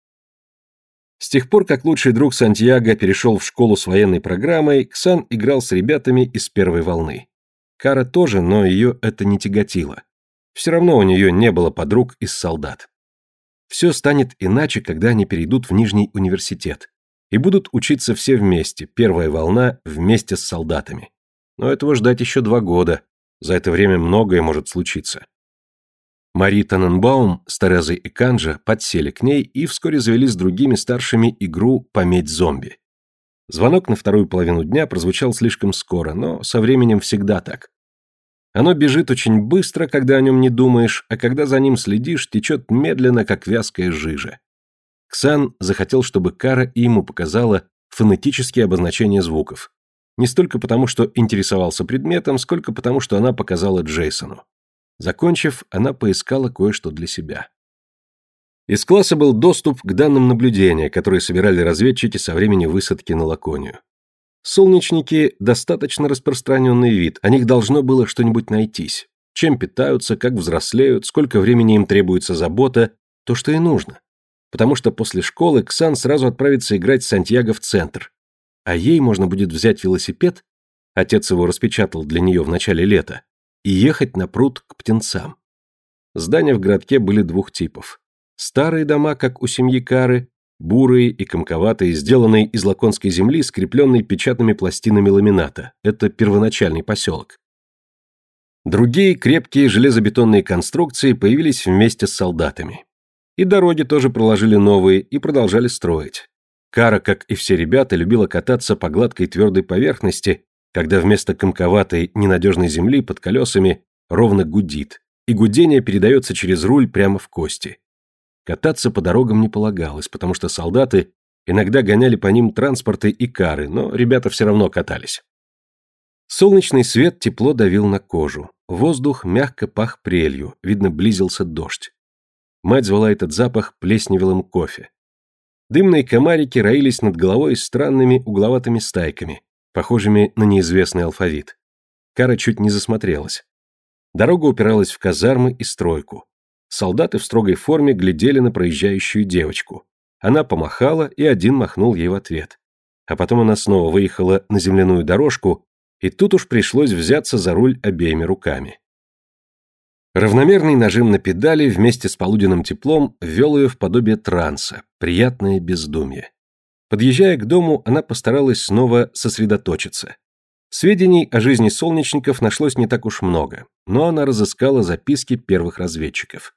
С тех пор, как лучший друг Сантьяго перешел в школу с военной программой, Ксан играл с ребятами из первой волны. Кара тоже, но ее это не тяготило. Все равно у нее не было подруг из солдат. Все станет иначе, когда они перейдут в Нижний университет и будут учиться все вместе, первая волна вместе с солдатами. Но этого ждать еще два года. За это время многое может случиться. Мари Таненбаум с Терезой и Канжа подсели к ней и вскоре завели с другими старшими игру «Пометь зомби». Звонок на вторую половину дня прозвучал слишком скоро, но со временем всегда так. Оно бежит очень быстро, когда о нем не думаешь, а когда за ним следишь, течет медленно, как вязкая жижа. Ксан захотел, чтобы Кара и ему показала фонетические обозначения звуков. Не столько потому, что интересовался предметом, сколько потому, что она показала Джейсону. Закончив, она поискала кое-что для себя. Из класса был доступ к данным наблюдения, которые собирали разведчики со времени высадки на Лаконию. Солнечники – достаточно распространенный вид, о них должно было что-нибудь найтись. Чем питаются, как взрослеют, сколько времени им требуется забота, то, что и нужно потому что после школы Ксан сразу отправится играть с Сантьяго в центр. А ей можно будет взять велосипед, отец его распечатал для нее в начале лета, и ехать на пруд к птенцам. Здания в городке были двух типов. Старые дома, как у семьи Кары, бурые и комковатые, сделанные из лаконской земли, скрепленные печатными пластинами ламината. Это первоначальный поселок. Другие крепкие железобетонные конструкции появились вместе с солдатами. И дороги тоже проложили новые и продолжали строить. Кара, как и все ребята, любила кататься по гладкой твердой поверхности, когда вместо комковатой, ненадежной земли под колесами ровно гудит, и гудение передается через руль прямо в кости. Кататься по дорогам не полагалось, потому что солдаты Иногда гоняли по ним транспорты и кары, но ребята все равно катались. Солнечный свет тепло давил на кожу. Воздух мягко пах прелью, видно, близился дождь. Мать звала этот запах плесневелым кофе. Дымные комарики роились над головой странными угловатыми стайками, похожими на неизвестный алфавит. Кара чуть не засмотрелась. Дорога упиралась в казармы и стройку. Солдаты в строгой форме глядели на проезжающую девочку. Она помахала, и один махнул ей в ответ. А потом она снова выехала на земляную дорожку, и тут уж пришлось взяться за руль обеими руками. Равномерный нажим на педали вместе с полуденным теплом ввел ее в подобие транса, приятное бездумье. Подъезжая к дому, она постаралась снова сосредоточиться. Сведений о жизни солнечников нашлось не так уж много, но она разыскала записки первых разведчиков.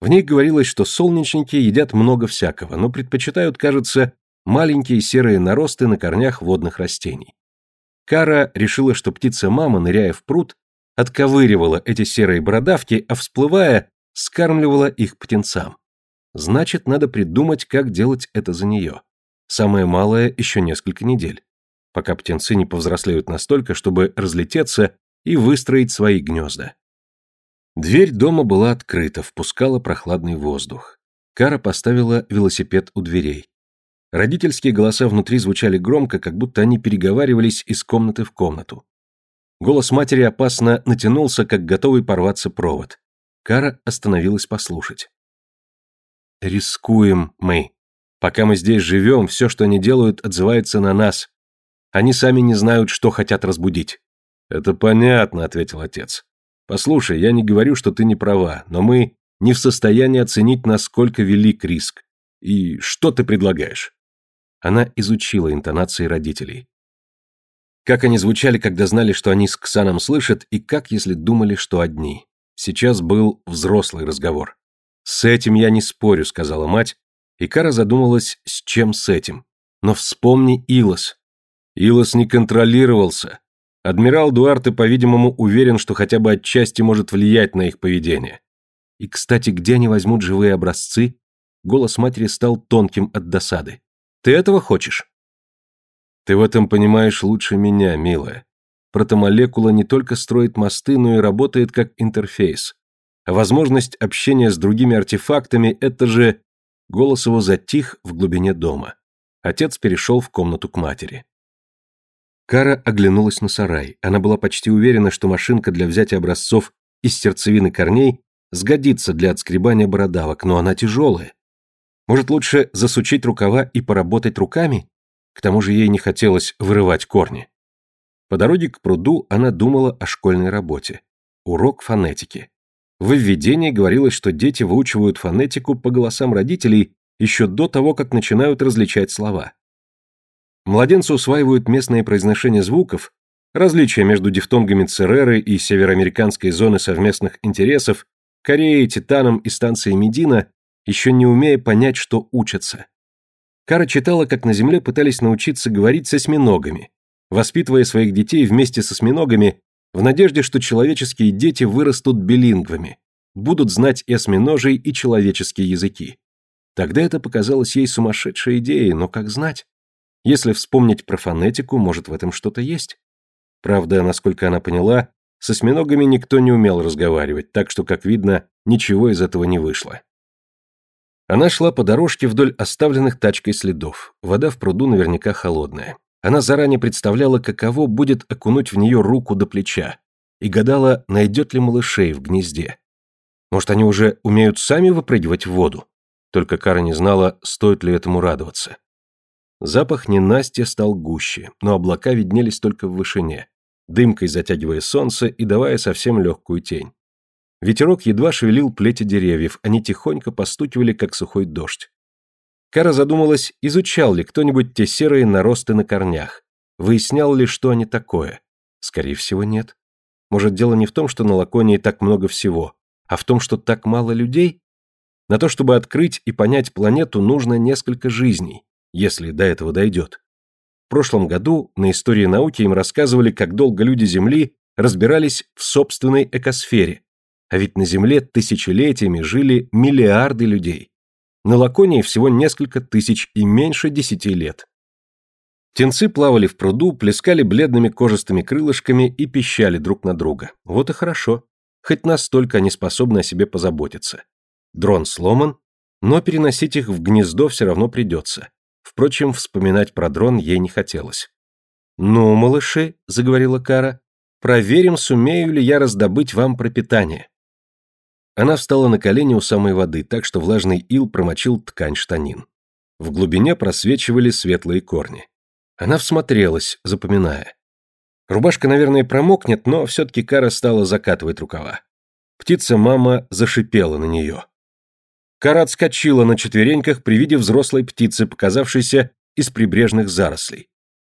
В них говорилось, что солнечники едят много всякого, но предпочитают, кажется, маленькие серые наросты на корнях водных растений. Кара решила, что птица-мама, ныряя в пруд, отковыривала эти серые бородавки, а всплывая, скармливала их птенцам. Значит, надо придумать, как делать это за нее. Самое малое еще несколько недель пока птенцы не повзрослеют настолько, чтобы разлететься и выстроить свои гнезда. Дверь дома была открыта, впускала прохладный воздух. Кара поставила велосипед у дверей. Родительские голоса внутри звучали громко, как будто они переговаривались из комнаты в комнату. Голос матери опасно натянулся, как готовый порваться провод. Кара остановилась послушать. «Рискуем мы. Пока мы здесь живем, все, что они делают, отзывается на нас. Они сами не знают, что хотят разбудить. Это понятно, ответил отец. Послушай, я не говорю, что ты не права, но мы не в состоянии оценить, насколько велик риск. И что ты предлагаешь? Она изучила интонации родителей. Как они звучали, когда знали, что они с Ксаном слышат, и как, если думали, что одни. Сейчас был взрослый разговор. «С этим я не спорю», — сказала мать, и Кара задумалась, с чем с этим. «Но вспомни Илос. Илос не контролировался. Адмирал Дуарте, по-видимому, уверен, что хотя бы отчасти может влиять на их поведение. И, кстати, где они возьмут живые образцы? Голос матери стал тонким от досады. Ты этого хочешь? Ты в этом понимаешь лучше меня, милая. Протомолекула не только строит мосты, но и работает как интерфейс. А возможность общения с другими артефактами – это же... Голос его затих в глубине дома. Отец перешел в комнату к матери. Кара оглянулась на сарай. Она была почти уверена, что машинка для взятия образцов из сердцевины корней сгодится для отскребания бородавок, но она тяжелая. Может, лучше засучить рукава и поработать руками? К тому же ей не хотелось вырывать корни. По дороге к пруду она думала о школьной работе. Урок фонетики. В введении говорилось, что дети выучивают фонетику по голосам родителей еще до того, как начинают различать слова. Младенцы усваивают местное произношение звуков, различия между дифтонгами Цереры и североамериканской зоны совместных интересов, Кореей, Титаном и станцией Медина, еще не умея понять, что учатся. Кара читала, как на Земле пытались научиться говорить с осьминогами, воспитывая своих детей вместе с осьминогами в надежде, что человеческие дети вырастут билингвами, будут знать и осьминожий, и человеческие языки. Тогда это показалось ей сумасшедшей идеей, но как знать? Если вспомнить про фонетику, может, в этом что-то есть. Правда, насколько она поняла, с осьминогами никто не умел разговаривать, так что, как видно, ничего из этого не вышло. Она шла по дорожке вдоль оставленных тачкой следов. Вода в пруду наверняка холодная. Она заранее представляла, каково будет окунуть в нее руку до плеча, и гадала, найдет ли малышей в гнезде. Может, они уже умеют сами выпрыгивать в воду? Только Кара не знала, стоит ли этому радоваться. Запах ненастья стал гуще, но облака виднелись только в вышине, дымкой затягивая солнце и давая совсем легкую тень. Ветерок едва шевелил плети деревьев, они тихонько постукивали, как сухой дождь. Кара задумалась, изучал ли кто-нибудь те серые наросты на корнях, выяснял ли, что они такое. Скорее всего, нет. Может, дело не в том, что на Лаконии так много всего, а в том, что так мало людей? На то, чтобы открыть и понять планету, нужно несколько жизней если до этого дойдет. В прошлом году на истории науки им рассказывали, как долго люди Земли разбирались в собственной экосфере, а ведь на Земле тысячелетиями жили миллиарды людей. На Лаконии всего несколько тысяч и меньше десяти лет. Птенцы плавали в пруду, плескали бледными кожистыми крылышками и пищали друг на друга. Вот и хорошо. Хоть настолько они способны о себе позаботиться. Дрон сломан, но переносить их в гнездо все равно придется. Впрочем, вспоминать про дрон ей не хотелось. «Ну, малыши», — заговорила Кара, — «проверим, сумею ли я раздобыть вам пропитание». Она встала на колени у самой воды, так что влажный ил промочил ткань штанин. В глубине просвечивали светлые корни. Она всмотрелась, запоминая. Рубашка, наверное, промокнет, но все-таки Кара стала закатывать рукава. Птица-мама зашипела на нее. Кара отскочила на четвереньках при виде взрослой птицы, показавшейся из прибрежных зарослей.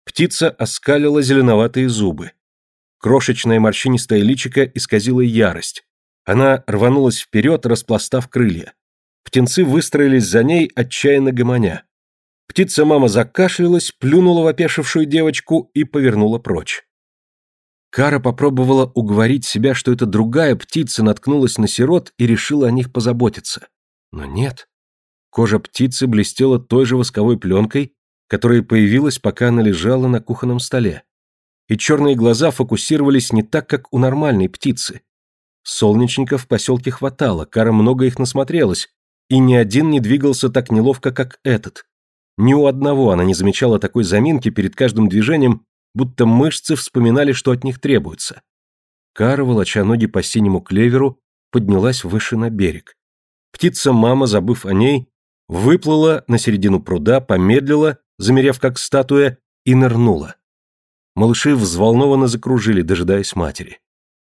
Птица оскалила зеленоватые зубы. Крошечное морщинистое личико исказило ярость. Она рванулась вперед, распластав крылья. Птенцы выстроились за ней, отчаянно гомоня. Птица-мама закашлялась, плюнула в опешившую девочку и повернула прочь. Кара попробовала уговорить себя, что эта другая птица наткнулась на сирот и решила о них позаботиться. Но нет. Кожа птицы блестела той же восковой пленкой, которая появилась, пока она лежала на кухонном столе. И черные глаза фокусировались не так, как у нормальной птицы. Солнечников в поселке хватало, Кара много их насмотрелась, и ни один не двигался так неловко, как этот. Ни у одного она не замечала такой заминки перед каждым движением, будто мышцы вспоминали, что от них требуется. Кара, волоча ноги по синему клеверу, поднялась выше на берег. Птица-мама, забыв о ней, выплыла на середину пруда, помедлила, замерев как статуя, и нырнула. Малыши взволнованно закружили, дожидаясь матери.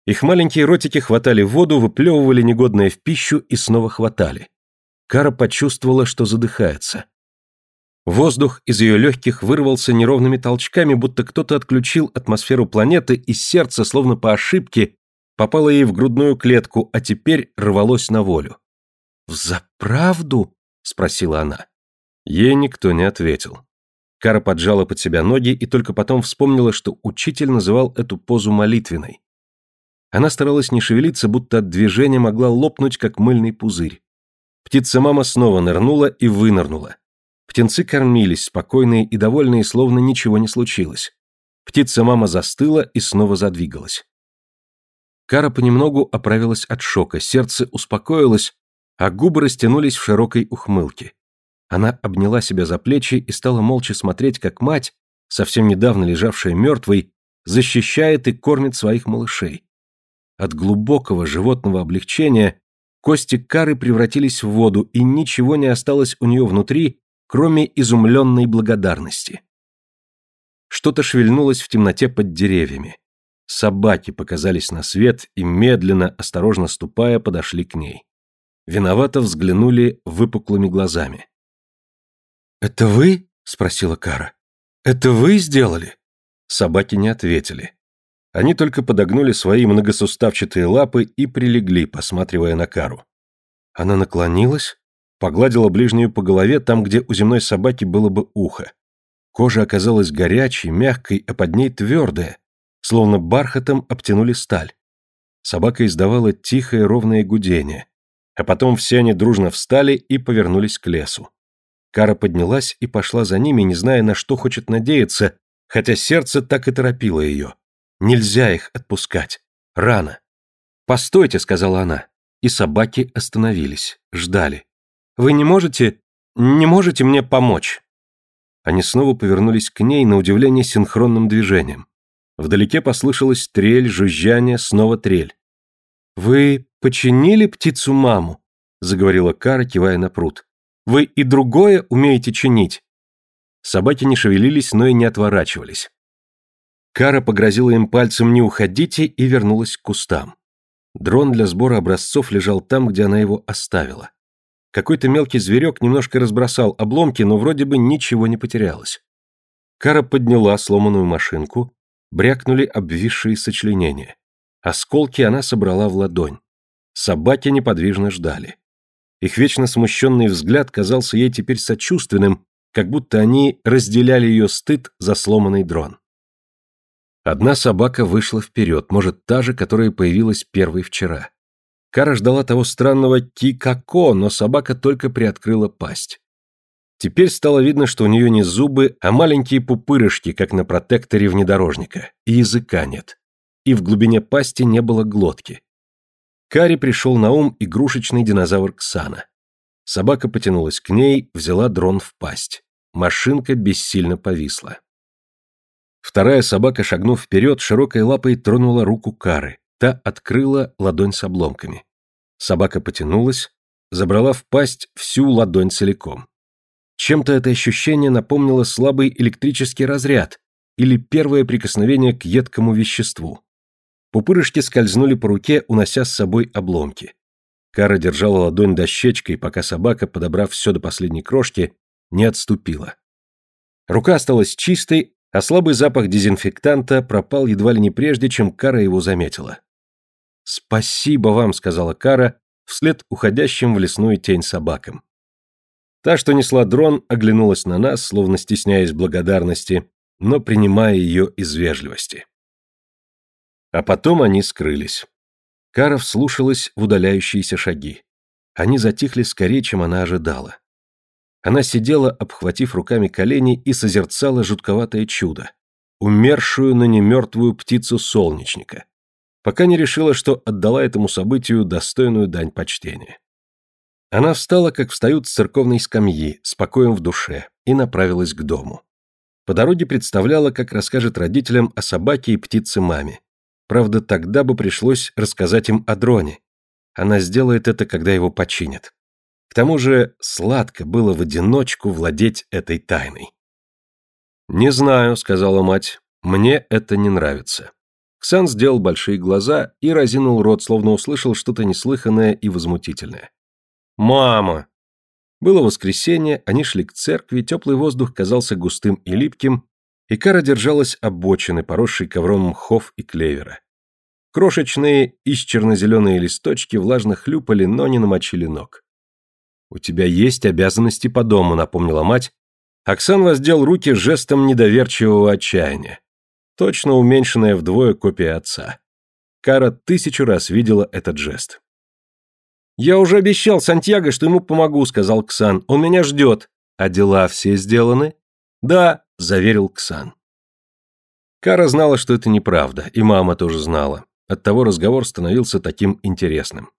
Их маленькие ротики хватали воду, выплевывали негодное в пищу и снова хватали. Кара почувствовала, что задыхается. Воздух из ее легких вырвался неровными толчками, будто кто-то отключил атмосферу планеты, и сердце, словно по ошибке, попало ей в грудную клетку, а теперь рвалось на волю. «Взаправду?» — спросила она. Ей никто не ответил. Кара поджала под себя ноги и только потом вспомнила, что учитель называл эту позу молитвенной. Она старалась не шевелиться, будто от движения могла лопнуть, как мыльный пузырь. Птица-мама снова нырнула и вынырнула. Птенцы кормились, спокойные и довольные, словно ничего не случилось. Птица-мама застыла и снова задвигалась. Кара понемногу оправилась от шока, сердце успокоилось, а губы растянулись в широкой ухмылке. Она обняла себя за плечи и стала молча смотреть, как мать, совсем недавно лежавшая мертвой, защищает и кормит своих малышей. От глубокого животного облегчения кости Кары превратились в воду, и ничего не осталось у нее внутри, кроме изумленной благодарности. Что-то шевельнулось в темноте под деревьями. Собаки показались на свет и, медленно, осторожно ступая, подошли к ней. Виновато взглянули выпуклыми глазами. «Это вы?» — спросила Кара. «Это вы сделали?» Собаки не ответили. Они только подогнули свои многосуставчатые лапы и прилегли, посматривая на Кару. Она наклонилась, погладила ближнюю по голове там, где у земной собаки было бы ухо. Кожа оказалась горячей, мягкой, а под ней твердая, словно бархатом обтянули сталь. Собака издавала тихое ровное гудение, а потом все они дружно встали и повернулись к лесу. Кара поднялась и пошла за ними, не зная, на что хочет надеяться, хотя сердце так и торопило ее. Нельзя их отпускать. Рано. «Постойте», — сказала она. И собаки остановились, ждали. «Вы не можете... не можете мне помочь?» Они снова повернулись к ней на удивление синхронным движением. Вдалеке послышалась трель, жужжание, снова трель. «Вы починили птицу-маму?» — заговорила Кара, кивая на пруд. Вы и другое умеете чинить?» Собаки не шевелились, но и не отворачивались. Кара погрозила им пальцем «не уходите» и вернулась к кустам. Дрон для сбора образцов лежал там, где она его оставила. Какой-то мелкий зверек немножко разбросал обломки, но вроде бы ничего не потерялось. Кара подняла сломанную машинку, брякнули обвисшие сочленения. Осколки она собрала в ладонь. Собаки неподвижно ждали. Их вечно смущенный взгляд казался ей теперь сочувственным, как будто они разделяли ее стыд за сломанный дрон. Одна собака вышла вперед, может, та же, которая появилась первой вчера. Кара ждала того странного ки-како, но собака только приоткрыла пасть. Теперь стало видно, что у нее не зубы, а маленькие пупырышки, как на протекторе внедорожника, и языка нет. И в глубине пасти не было глотки. Каре пришел на ум игрушечный динозавр Ксана. Собака потянулась к ней, взяла дрон в пасть. Машинка бессильно повисла. Вторая собака, шагнув вперед, широкой лапой тронула руку Кары. Та открыла ладонь с обломками. Собака потянулась, забрала в пасть всю ладонь целиком. Чем-то это ощущение напомнило слабый электрический разряд или первое прикосновение к едкому веществу. Пупырышки скользнули по руке, унося с собой обломки. Кара держала ладонь дощечкой, пока собака, подобрав все до последней крошки, не отступила. Рука осталась чистой, а слабый запах дезинфектанта пропал едва ли не прежде, чем Кара его заметила. «Спасибо вам», — сказала Кара, вслед уходящим в лесную тень собакам. Та, что несла дрон, оглянулась на нас, словно стесняясь благодарности, но принимая ее из вежливости. А потом они скрылись. Кара вслушалась в удаляющиеся шаги. Они затихли скорее, чем она ожидала. Она сидела, обхватив руками колени, и созерцала жутковатое чудо — умершую, но не мертвую птицу солнечника, пока не решила, что отдала этому событию достойную дань почтения. Она встала, как встают с церковной скамьи, спокоем в душе, и направилась к дому. По дороге представляла, как расскажет родителям о собаке и птице маме. Правда, тогда бы пришлось рассказать им о дроне. Она сделает это, когда его починят. К тому же сладко было в одиночку владеть этой тайной. «Не знаю», — сказала мать, — «мне это не нравится». Ксан сделал большие глаза и разинул рот, словно услышал что-то неслыханное и возмутительное. «Мама!» Было воскресенье, они шли к церкви, теплый воздух казался густым и липким, и Кара держалась обочины, поросшей ковром мхов и клевера. Крошечные исчерно-зеленые листочки влажно хлюпали, но не намочили ног. «У тебя есть обязанности по дому», — напомнила мать. Оксан воздел руки жестом недоверчивого отчаяния. Точно уменьшенная вдвое копия отца. Кара тысячу раз видела этот жест. «Я уже обещал Сантьяго, что ему помогу», — сказал Ксан. «Он меня ждет». «А дела все сделаны?» «Да», — заверил Ксан. Кара знала, что это неправда, и мама тоже знала. Оттого разговор становился таким интересным.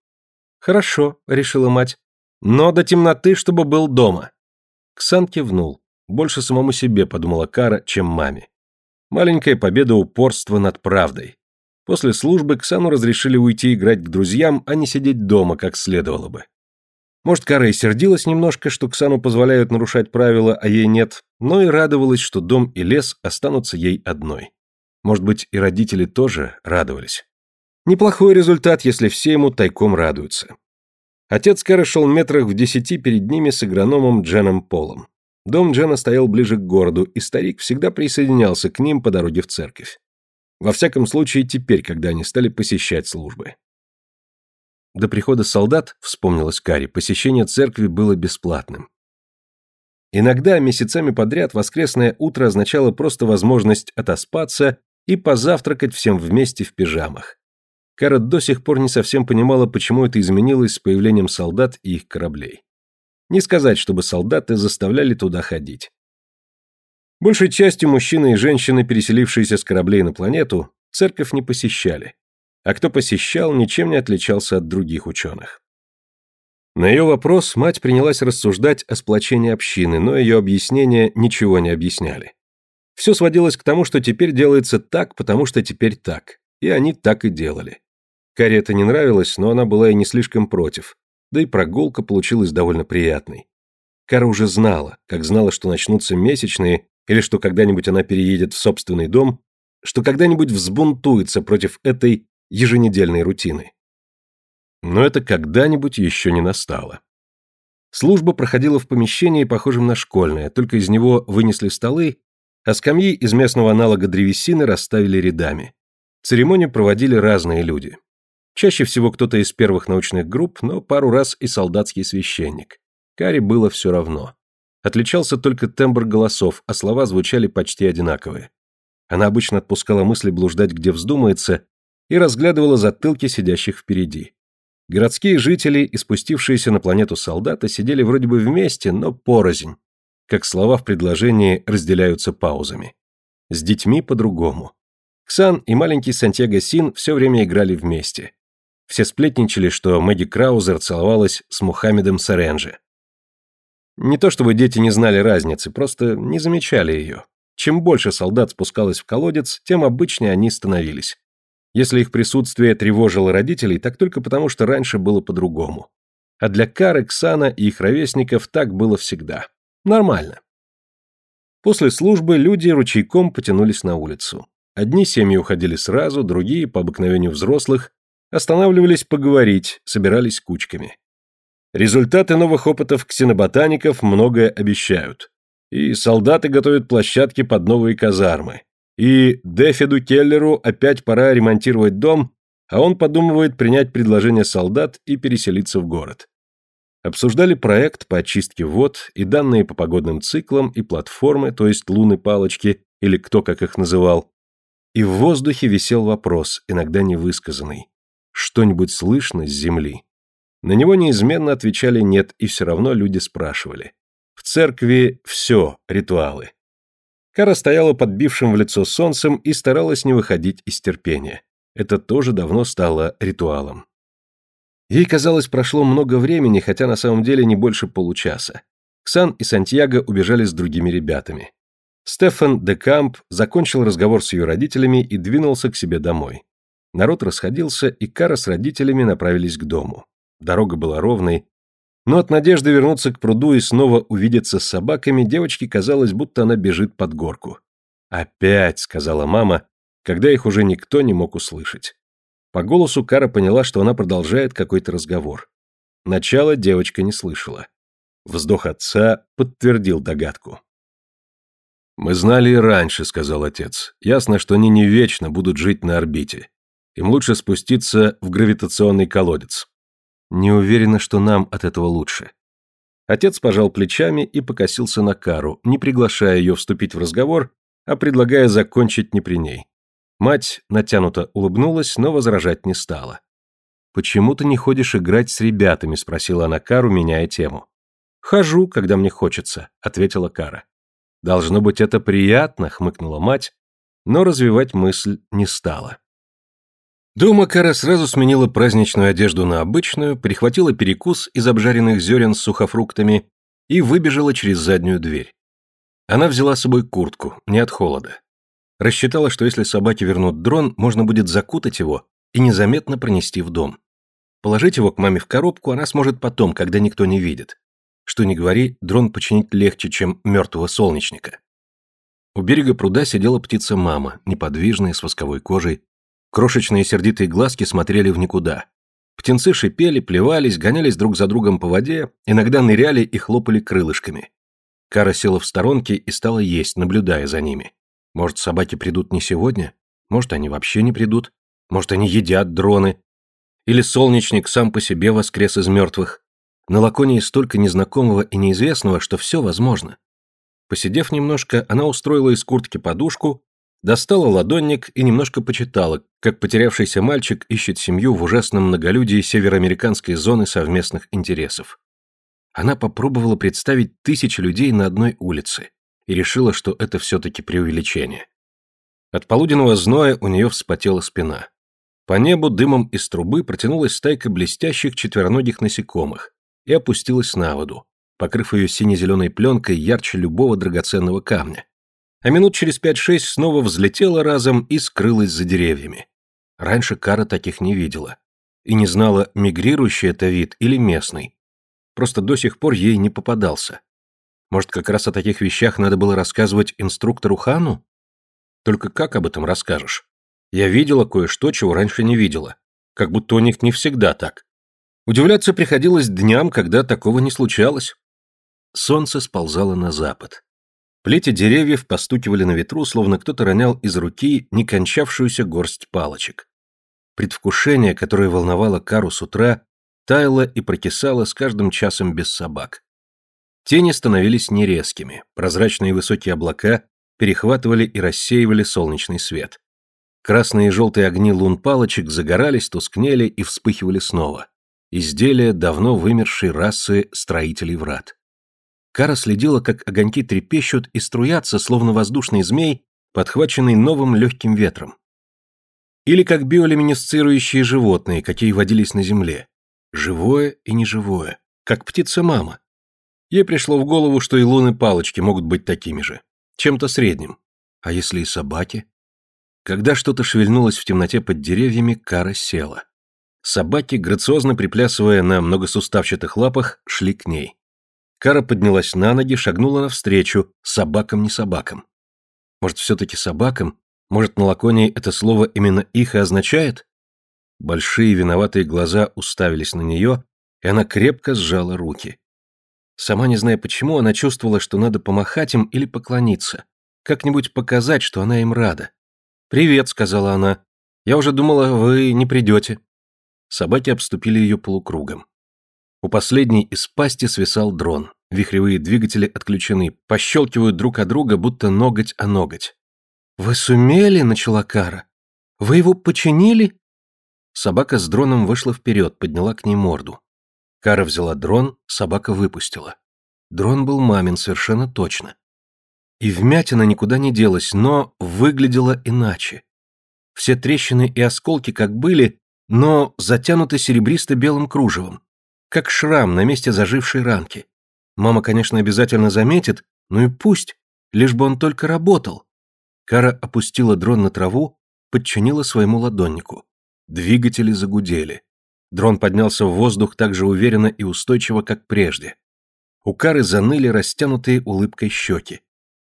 «Хорошо», — решила мать. «Но до темноты, чтобы был дома». Ксан кивнул. Больше самому себе, подумала Кара, чем маме. Маленькая победа упорства над правдой. После службы Ксану разрешили уйти играть к друзьям, а не сидеть дома, как следовало бы. Может, Кара и сердилась немножко, что Ксану позволяют нарушать правила, а ей нет, но и радовалась, что дом и лес останутся ей одной. Может быть, и родители тоже радовались. Неплохой результат, если все ему тайком радуются. Отец Кары шел метрах в десяти перед ними с агрономом Дженом Полом. Дом Джена стоял ближе к городу, и старик всегда присоединялся к ним по дороге в церковь. Во всяком случае, теперь, когда они стали посещать службы. До прихода солдат, вспомнилось Кари, посещение церкви было бесплатным. Иногда, месяцами подряд, воскресное утро означало просто возможность отоспаться и позавтракать всем вместе в пижамах. Кара до сих пор не совсем понимала, почему это изменилось с появлением солдат и их кораблей. Не сказать, чтобы солдаты заставляли туда ходить. Большей частью мужчины и женщины, переселившиеся с кораблей на планету, церковь не посещали, а кто посещал, ничем не отличался от других ученых. На ее вопрос мать принялась рассуждать о сплочении общины, но ее объяснения ничего не объясняли. Все сводилось к тому, что теперь делается так, потому что теперь так, и они так и делали. Каре это не нравилось, но она была и не слишком против, да и прогулка получилась довольно приятной. Кара уже знала, как знала, что начнутся месячные, или что когда-нибудь она переедет в собственный дом, что когда-нибудь взбунтуется против этой еженедельной рутины. Но это когда-нибудь еще не настало. Служба проходила в помещении, похожем на школьное, только из него вынесли столы, а скамьи из местного аналога древесины расставили рядами. Церемонию проводили разные люди. Чаще всего кто-то из первых научных групп, но пару раз и солдатский священник. Каре было все равно. Отличался только тембр голосов, а слова звучали почти одинаковые. Она обычно отпускала мысли блуждать, где вздумается, и разглядывала затылки сидящих впереди. Городские жители и спустившиеся на планету солдаты сидели вроде бы вместе, но порознь, как слова в предложении разделяются паузами. С детьми по-другому. Ксан и маленький Сантьяго Син все время играли вместе. Все сплетничали, что Мэгги Краузер целовалась с Мухаммедом Саренджи. Не то чтобы дети не знали разницы, просто не замечали ее. Чем больше солдат спускалось в колодец, тем обычнее они становились. Если их присутствие тревожило родителей, так только потому, что раньше было по-другому. А для Кары, Ксана и их ровесников так было всегда. Нормально. После службы люди ручейком потянулись на улицу. Одни семьи уходили сразу, другие, по обыкновению взрослых, останавливались поговорить, собирались кучками. Результаты новых опытов ксеноботаников многое обещают. И солдаты готовят площадки под новые казармы, и Дефиду Келлеру опять пора ремонтировать дом, а он подумывает принять предложение солдат и переселиться в город. Обсуждали проект по очистке вод и данные по погодным циклам и платформы, то есть луны-палочки, или кто как их называл. И в воздухе висел вопрос, иногда невысказанный. Что-нибудь слышно с земли? На него неизменно отвечали «нет», и все равно люди спрашивали. В церкви все ритуалы. Кара стояла под бившим в лицо солнцем и старалась не выходить из терпения. Это тоже давно стало ритуалом. Ей казалось, прошло много времени, хотя на самом деле не больше получаса. Ксан и Сантьяго убежали с другими ребятами. Стефан де Камп закончил разговор с ее родителями и двинулся к себе домой. Народ расходился, и Кара с родителями направились к дому. Дорога была ровной, но от надежды вернуться к пруду и снова увидеться с собаками девочке казалось, будто она бежит под горку. «Опять», — сказала мама, когда их уже никто не мог услышать. По голосу Кара поняла, что она продолжает какой-то разговор. Начало девочка не слышала. Вздох отца подтвердил догадку. «Мы знали и раньше», — сказал отец. «Ясно, что они не вечно будут жить на орбите. Им лучше спуститься в гравитационный колодец. Не уверена, что нам от этого лучше. Отец пожал плечами и покосился на Кару, не приглашая ее вступить в разговор, а предлагая закончить не при ней. Мать натянуто улыбнулась, но возражать не стала. «Почему ты не ходишь играть с ребятами?» – спросила она Кару, меняя тему. «Хожу, когда мне хочется», – ответила Кара. «Должно быть, это приятно», – хмыкнула мать, но развивать мысль не стала. Дома Кара сразу сменила праздничную одежду на обычную, перехватила перекус из обжаренных зерен с сухофруктами и выбежала через заднюю дверь. Она взяла с собой куртку, не от холода. Рассчитала, что если собаки вернут дрон, можно будет закутать его и незаметно пронести в дом. Положить его к маме в коробку она сможет потом, когда никто не видит. Что ни говори, дрон починить легче, чем мертвого солнечника. У берега пруда сидела птица-мама, неподвижная, с восковой кожей, Крошечные сердитые глазки смотрели в никуда. Птенцы шипели, плевались, гонялись друг за другом по воде, иногда ныряли и хлопали крылышками. Кара села в сторонке и стала есть, наблюдая за ними. Может, собаки придут не сегодня? Может, они вообще не придут? Может, они едят дроны? Или солнечник сам по себе воскрес из мертвых? На Лаконии столько незнакомого и неизвестного, что все возможно. Посидев немножко, она устроила из куртки подушку Достала ладонник и немножко почитала, как потерявшийся мальчик ищет семью в ужасном многолюдии североамериканской зоны совместных интересов. Она попробовала представить тысячи людей на одной улице и решила, что это все-таки преувеличение. От полуденного зноя у нее вспотела спина. По небу дымом из трубы протянулась стайка блестящих четвероногих насекомых и опустилась на воду, покрыв ее сине-зеленой пленкой ярче любого драгоценного камня а минут через пять-шесть снова взлетела разом и скрылась за деревьями. Раньше Кара таких не видела. И не знала, мигрирующий это вид или местный. Просто до сих пор ей не попадался. Может, как раз о таких вещах надо было рассказывать инструктору Хану? Только как об этом расскажешь? Я видела кое-что, чего раньше не видела. Как будто у них не всегда так. Удивляться приходилось дням, когда такого не случалось. Солнце сползало на запад. Плети деревьев постукивали на ветру, словно кто-то ронял из руки некончавшуюся горсть палочек. Предвкушение, которое волновало Кару с утра, таяло и прокисало с каждым часом без собак. Тени становились нерезкими, прозрачные высокие облака перехватывали и рассеивали солнечный свет. Красные и желтые огни лун-палочек загорались, тускнели и вспыхивали снова. изделие давно вымершей расы строителей врат. Кара следила, как огоньки трепещут и струятся, словно воздушный змей, подхваченный новым легким ветром. Или как биолюминесцирующие животные, какие водились на Земле. Живое и неживое, как птица-мама. Ей пришло в голову, что и луны-палочки могут быть такими же. Чем-то средним. А если и собаки? Когда что-то шевельнулось в темноте под деревьями, Кара села. Собаки, грациозно приплясывая на многосуставчатых лапах, шли к ней. Кара поднялась на ноги, шагнула навстречу, собакам не собакам. Может, все-таки собакам? Может, на лаконии это слово именно их и означает? Большие виноватые глаза уставились на нее, и она крепко сжала руки. Сама не зная почему, она чувствовала, что надо помахать им или поклониться, как-нибудь показать, что она им рада. «Привет», — сказала она. «Я уже думала, вы не придете». Собаки обступили ее полукругом. У последней из пасти свисал дрон. Вихревые двигатели отключены, пощелкивают друг от друга, будто ноготь о ноготь. «Вы сумели?» — начала Кара. «Вы его починили?» Собака с дроном вышла вперед, подняла к ней морду. Кара взяла дрон, собака выпустила. Дрон был мамин, совершенно точно. И вмятина никуда не делась, но выглядела иначе. Все трещины и осколки как были, но затянуты серебристо-белым кружевом, как шрам на месте зажившей ранки. Мама, конечно, обязательно заметит, ну и пусть, лишь бы он только работал. Кара опустила дрон на траву, подчинила своему ладоннику. Двигатели загудели. Дрон поднялся в воздух так же уверенно и устойчиво, как прежде. У Кары заныли растянутые улыбкой щеки.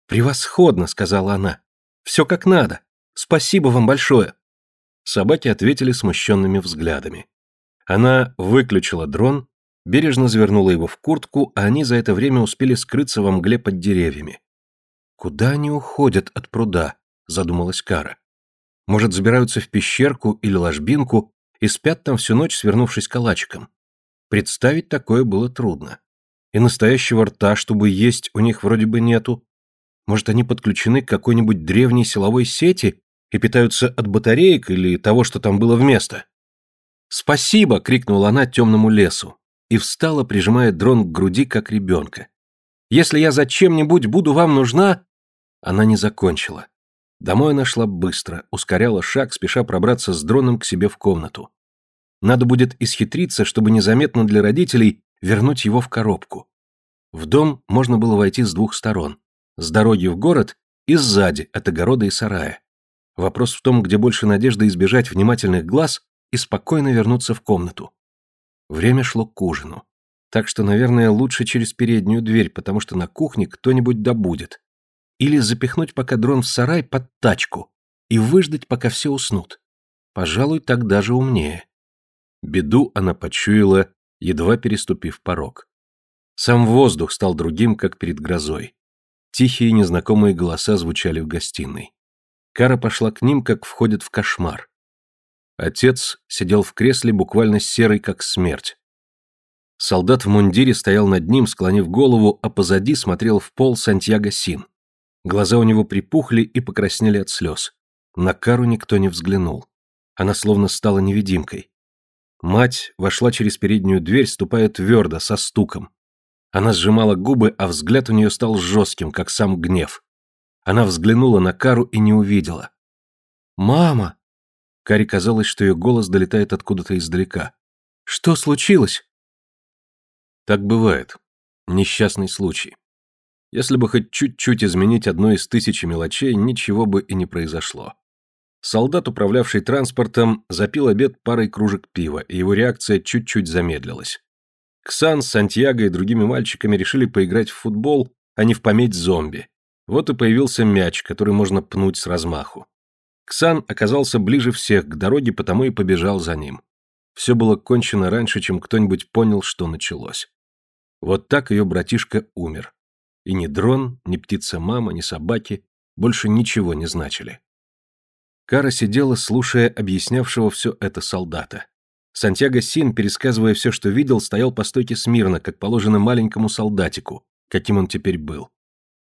«Превосходно», — сказала она. «Все как надо. Спасибо вам большое». Собаки ответили смущенными взглядами. Она выключила дрон, бережно завернула его в куртку, а они за это время успели скрыться во мгле под деревьями. «Куда они уходят от пруда?» — задумалась Кара. «Может, забираются в пещерку или ложбинку и спят там всю ночь, свернувшись калачиком?» Представить такое было трудно. И настоящего рта, чтобы есть, у них вроде бы нету, может, они подключены к какой-нибудь древней силовой сети и питаются от батареек или того, что там было вместо? «Спасибо!» — крикнула она темному лесу и встала, прижимая дрон к груди, как ребенка. «Если я зачем-нибудь буду вам нужна...» Она не закончила. Домой она шла быстро, ускоряла шаг, спеша пробраться с дроном к себе в комнату. Надо будет исхитриться, чтобы незаметно для родителей вернуть его в коробку. В дом можно было войти с двух сторон с дороги в город и сзади, от огорода и сарая. Вопрос в том, где больше надежды избежать внимательных глаз и спокойно вернуться в комнату. Время шло к ужину. Так что, наверное, лучше через переднюю дверь, потому что на кухне кто-нибудь добудет. Или запихнуть пока дрон в сарай под тачку и выждать, пока все уснут. Пожалуй, так даже умнее. Беду она почуяла, едва переступив порог. Сам воздух стал другим, как перед грозой. Тихие незнакомые голоса звучали в гостиной. Кара пошла к ним, как входит в кошмар. Отец сидел в кресле, буквально серый, как смерть. Солдат в мундире стоял над ним, склонив голову, а позади смотрел в пол Сантьяго Син. Глаза у него припухли и покраснели от слез. На Кару никто не взглянул. Она словно стала невидимкой. Мать вошла через переднюю дверь, ступая твердо, со стуком. Она сжимала губы, а взгляд у нее стал жестким, как сам гнев. Она взглянула на Кару и не увидела. «Мама!» Каре казалось, что ее голос долетает откуда-то издалека. «Что случилось?» Так бывает. Несчастный случай. Если бы хоть чуть-чуть изменить одну из тысячи мелочей, ничего бы и не произошло. Солдат, управлявший транспортом, запил обед парой кружек пива, и его реакция чуть-чуть замедлилась. Ксан Сантьяго и другими мальчиками решили поиграть в футбол, а не в пометь зомби. Вот и появился мяч, который можно пнуть с размаху. Ксан оказался ближе всех к дороге, потому и побежал за ним. Все было кончено раньше, чем кто-нибудь понял, что началось. Вот так ее братишка умер. И ни дрон, ни птица-мама, ни собаки больше ничего не значили. Кара сидела, слушая объяснявшего все это солдата. Сантьяго Син, пересказывая все, что видел, стоял по стойке смирно, как положено маленькому солдатику, каким он теперь был.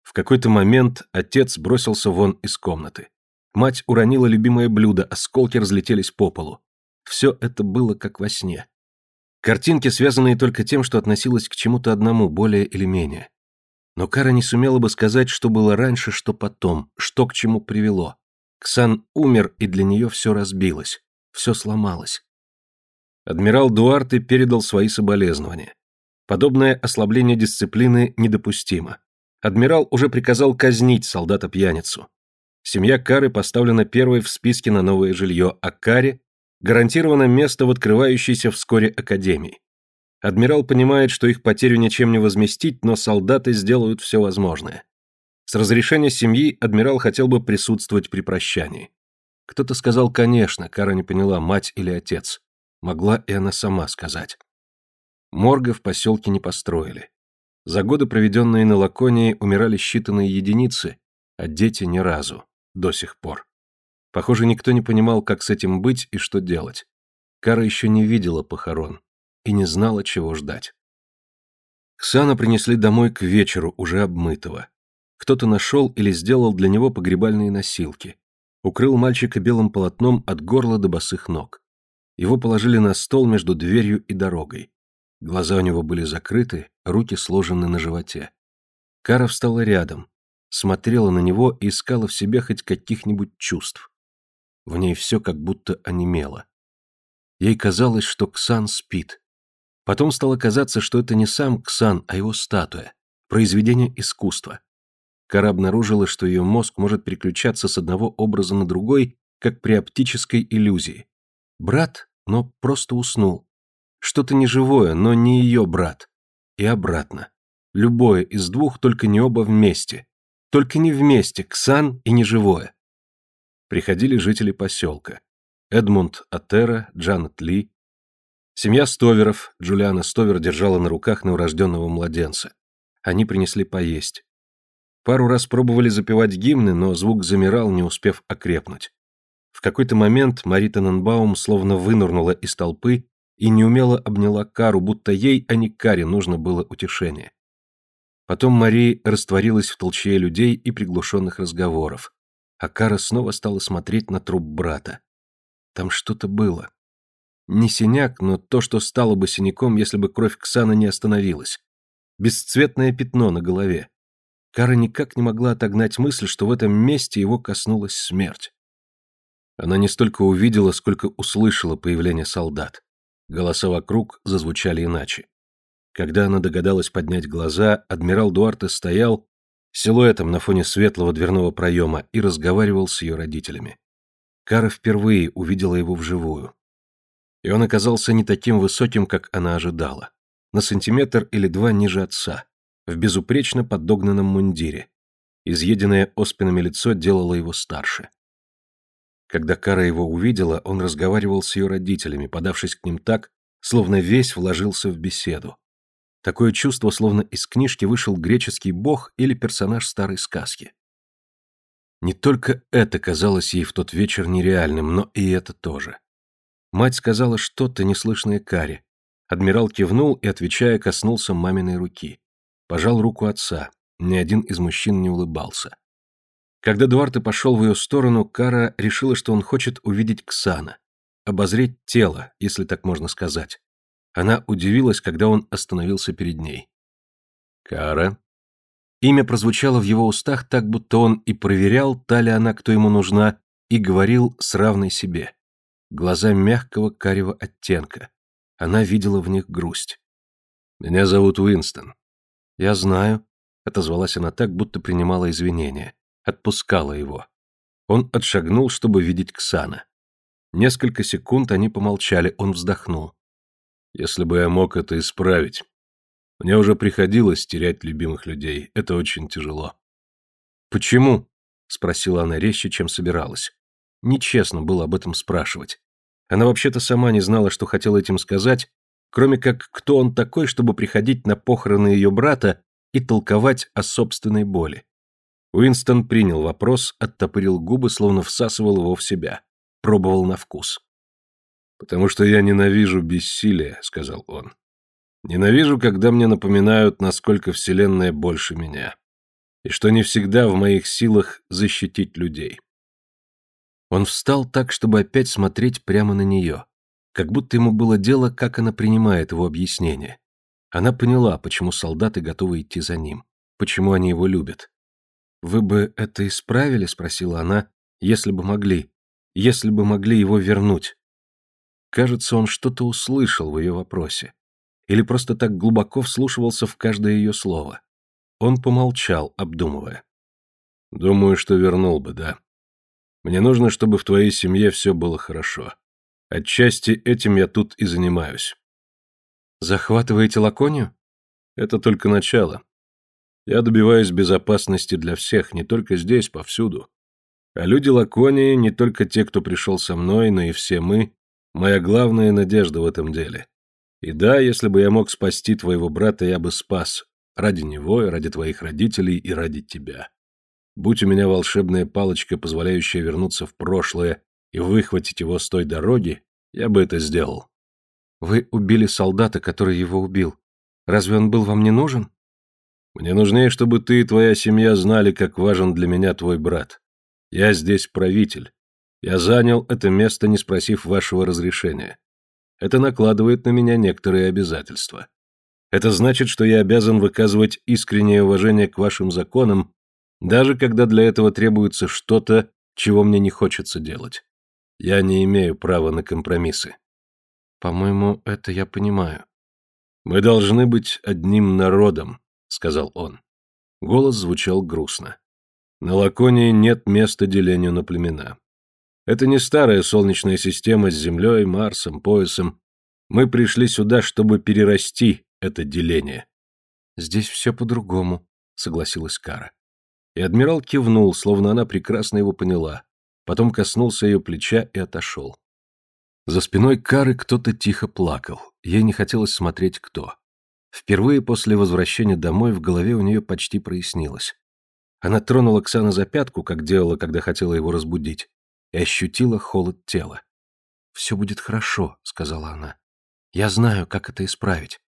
В какой-то момент отец бросился вон из комнаты. Мать уронила любимое блюдо, осколки разлетелись по полу. Все это было как во сне. Картинки, связанные только тем, что относилось к чему-то одному, более или менее. Но Кара не сумела бы сказать, что было раньше, что потом, что к чему привело. Ксан умер, и для нее все разбилось, все сломалось. Адмирал Дуарте передал свои соболезнования. Подобное ослабление дисциплины недопустимо. Адмирал уже приказал казнить солдата-пьяницу. Семья Кары поставлена первой в списке на новое жилье, а Каре гарантировано место в открывающейся вскоре академии. Адмирал понимает, что их потерю ничем не возместить, но солдаты сделают все возможное. С разрешения семьи адмирал хотел бы присутствовать при прощании. Кто-то сказал «конечно», Кара не поняла, мать или отец. Могла и она сама сказать. Морга в поселке не построили. За годы, проведенные на Лаконии, умирали считанные единицы, а дети ни разу, до сих пор. Похоже, никто не понимал, как с этим быть и что делать. Кара еще не видела похорон и не знала, чего ждать. Ксана принесли домой к вечеру, уже обмытого. Кто-то нашел или сделал для него погребальные носилки. Укрыл мальчика белым полотном от горла до босых ног. Его положили на стол между дверью и дорогой. Глаза у него были закрыты, руки сложены на животе. Кара встала рядом, смотрела на него и искала в себе хоть каких-нибудь чувств. В ней все как будто онемело. Ей казалось, что Ксан спит. Потом стало казаться, что это не сам Ксан, а его статуя, произведение искусства. Кара обнаружила, что ее мозг может переключаться с одного образа на другой, как при оптической иллюзии. Брат, но просто уснул. Что-то неживое, но не ее брат. И обратно. Любое из двух, только не оба вместе. Только не вместе, Ксан и неживое. Приходили жители поселка. Эдмунд Атера, Джанет Ли. Семья Стоверов, Джулиана Стовер держала на руках новорожденного младенца. Они принесли поесть. Пару раз пробовали запевать гимны, но звук замирал, не успев окрепнуть. В какой-то момент Мари Тененбаум словно вынырнула из толпы и неумело обняла Кару, будто ей, а не Каре, нужно было утешение. Потом Мари растворилась в толчье людей и приглушенных разговоров, а Кара снова стала смотреть на труп брата. Там что-то было. Не синяк, но то, что стало бы синяком, если бы кровь Ксана не остановилась. Бесцветное пятно на голове. Кара никак не могла отогнать мысль, что в этом месте его коснулась смерть. Она не столько увидела, сколько услышала появление солдат. Голоса вокруг зазвучали иначе. Когда она догадалась поднять глаза, адмирал Дуарте стоял силуэтом на фоне светлого дверного проема и разговаривал с ее родителями. Кара впервые увидела его вживую. И он оказался не таким высоким, как она ожидала. На сантиметр или два ниже отца в безупречно подогнанном мундире. Изъеденное оспинами лицо делало его старше. Когда Кара его увидела, он разговаривал с ее родителями, подавшись к ним так, словно весь вложился в беседу. Такое чувство, словно из книжки вышел греческий бог или персонаж старой сказки. Не только это казалось ей в тот вечер нереальным, но и это тоже. Мать сказала что-то неслышное Каре. Адмирал кивнул и, отвечая, коснулся маминой руки. Пожал руку отца. Ни один из мужчин не улыбался. Когда Дуарте пошел в ее сторону, Кара решила, что он хочет увидеть Ксана. Обозреть тело, если так можно сказать. Она удивилась, когда он остановился перед ней. «Кара?» Имя прозвучало в его устах так, будто он и проверял, та ли она, кто ему нужна, и говорил с равной себе. Глаза мягкого карего оттенка. Она видела в них грусть. «Меня зовут Уинстон. «Я знаю», — отозвалась она так, будто принимала извинения. Отпускала его. Он отшагнул, чтобы видеть Ксана. Несколько секунд они помолчали, он вздохнул. «Если бы я мог это исправить. Мне уже приходилось терять любимых людей, это очень тяжело». «Почему?» — спросила она резче, чем собиралась. Нечестно было об этом спрашивать. Она вообще-то сама не знала, что хотела этим сказать, кроме как кто он такой, чтобы приходить на похороны ее брата и толковать о собственной боли. Уинстон принял вопрос, оттопырил губы, словно всасывал его в себя. Пробовал на вкус. «Потому что я ненавижу бессилие», — сказал он. «Ненавижу, когда мне напоминают, насколько Вселенная больше меня. И что не всегда в моих силах защитить людей». Он встал так, чтобы опять смотреть прямо на нее. Как будто ему было дело, как она принимает его объяснение. Она поняла, почему солдаты готовы идти за ним, почему они его любят. «Вы бы это исправили?» — спросила она, — «если бы могли, если бы могли его вернуть». Кажется, он что-то услышал в ее вопросе. Или просто так глубоко вслушивался в каждое ее слово. Он помолчал, обдумывая. «Думаю, что вернул бы, да. Мне нужно, чтобы в твоей семье все было хорошо. Отчасти этим я тут и занимаюсь». «Захватываете Лаконию?» «Это только начало. Я добиваюсь безопасности для всех, не только здесь, повсюду. А люди Лаконии, не только те, кто пришел со мной, но и все мы, моя главная надежда в этом деле. И да, если бы я мог спасти твоего брата, я бы спас. Ради него, и ради твоих родителей, и ради тебя. Будь у меня волшебная палочка, позволяющая вернуться в прошлое и выхватить его с той дороги, я бы это сделал. Вы убили солдата, который его убил. Разве он был вам не нужен? Мне нужнее, чтобы ты и твоя семья знали, как важен для меня твой брат. Я здесь правитель. Я занял это место, не спросив вашего разрешения. Это накладывает на меня некоторые обязательства. Это значит, что я обязан выказывать искреннее уважение к вашим законам, даже когда для этого требуется что-то, чего мне не хочется делать. Я не имею права на компромиссы. По-моему, это я понимаю. Мы должны быть одним народом, сказал он. Голос звучал грустно. На Лаконии нет места делению на племена. Это не старая солнечная система с Землей, Марсом, поясом. Мы пришли сюда, чтобы перерасти это деление. Здесь все по-другому, согласилась Кара. И адмирал кивнул, словно она прекрасно его поняла. Потом коснулся ее плеча и отошел. За спиной Кары кто-то тихо плакал. Ей не хотелось смотреть, кто. Впервые после возвращения домой в голове у нее почти прояснилось. Она тронула Ксана за пятку, как делала, когда хотела его разбудить, и ощутила холод тела. «Все будет хорошо», — сказала она. «Я знаю, как это исправить».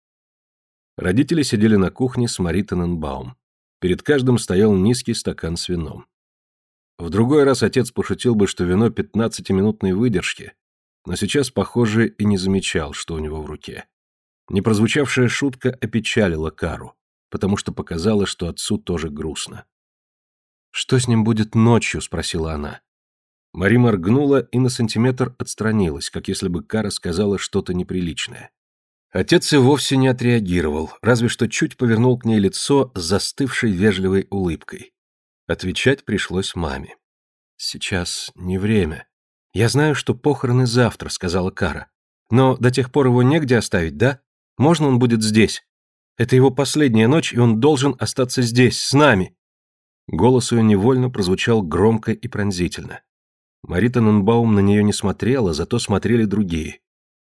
Родители сидели на кухне с Мари Тененбаум. Перед каждым стоял низкий стакан с вином. В другой раз отец пошутил бы, что вино пятнадцатиминутной выдержки, но сейчас, похоже, и не замечал, что у него в руке. Непрозвучавшая шутка опечалила Кару, потому что показала, что отцу тоже грустно. «Что с ним будет ночью?» — спросила она. Мари моргнула и на сантиметр отстранилась, как если бы Кара сказала что-то неприличное. Отец и вовсе не отреагировал, разве что чуть повернул к ней лицо с застывшей вежливой улыбкой. Отвечать пришлось маме. «Сейчас не время. Я знаю, что похороны завтра», — сказала Кара. «Но до тех пор его негде оставить, да? Можно он будет здесь? Это его последняя ночь, и он должен остаться здесь, с нами». Голос ее невольно прозвучал громко и пронзительно. Мари Таненбаум на нее не смотрела, зато смотрели другие.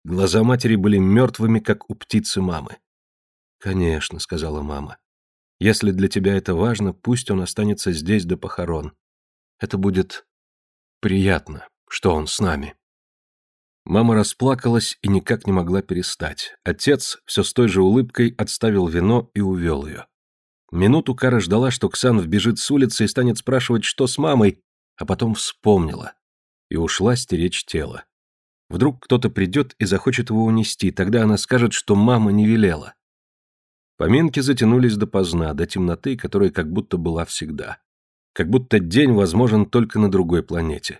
Глаза матери были мертвыми, как у птицы мамы. «Конечно», — сказала мама. «Если для тебя это важно, пусть он останется здесь до похорон. Это будет приятно, что он с нами». Мама расплакалась и никак не могла перестать. Отец все с той же улыбкой отставил вино и увел ее. Минуту Кара ждала, что Ксан вбежит с улицы и станет спрашивать, что с мамой, а потом вспомнила. И ушла стеречь тело. Вдруг кто-то придет и захочет его унести, тогда она скажет, что мама не велела. Поминки затянулись допоздна, до темноты, которая как будто была всегда. Как будто день возможен только на другой планете.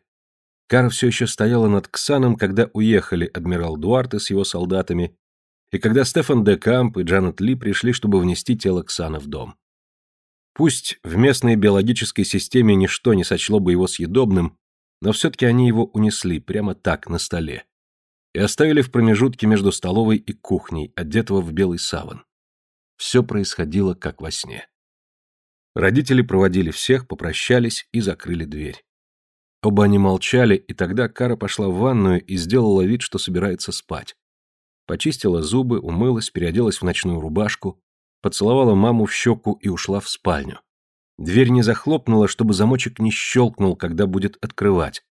Кара все еще стояла над Ксаном, когда уехали адмирал Дуарте с его солдатами и когда Стефан де Камп и Джанет Ли пришли, чтобы внести тело Ксана в дом. Пусть в местной биологической системе ничто не сочло бы его съедобным, но все-таки они его унесли прямо так, на столе. И оставили в промежутке между столовой и кухней, одетого в белый саван. Все происходило как во сне. Родители проводили всех, попрощались и закрыли дверь. Оба они молчали, и тогда Кара пошла в ванную и сделала вид, что собирается спать. Почистила зубы, умылась, переоделась в ночную рубашку, поцеловала маму в щеку и ушла в спальню. Дверь не захлопнула, чтобы замочек не щелкнул, когда будет открывать.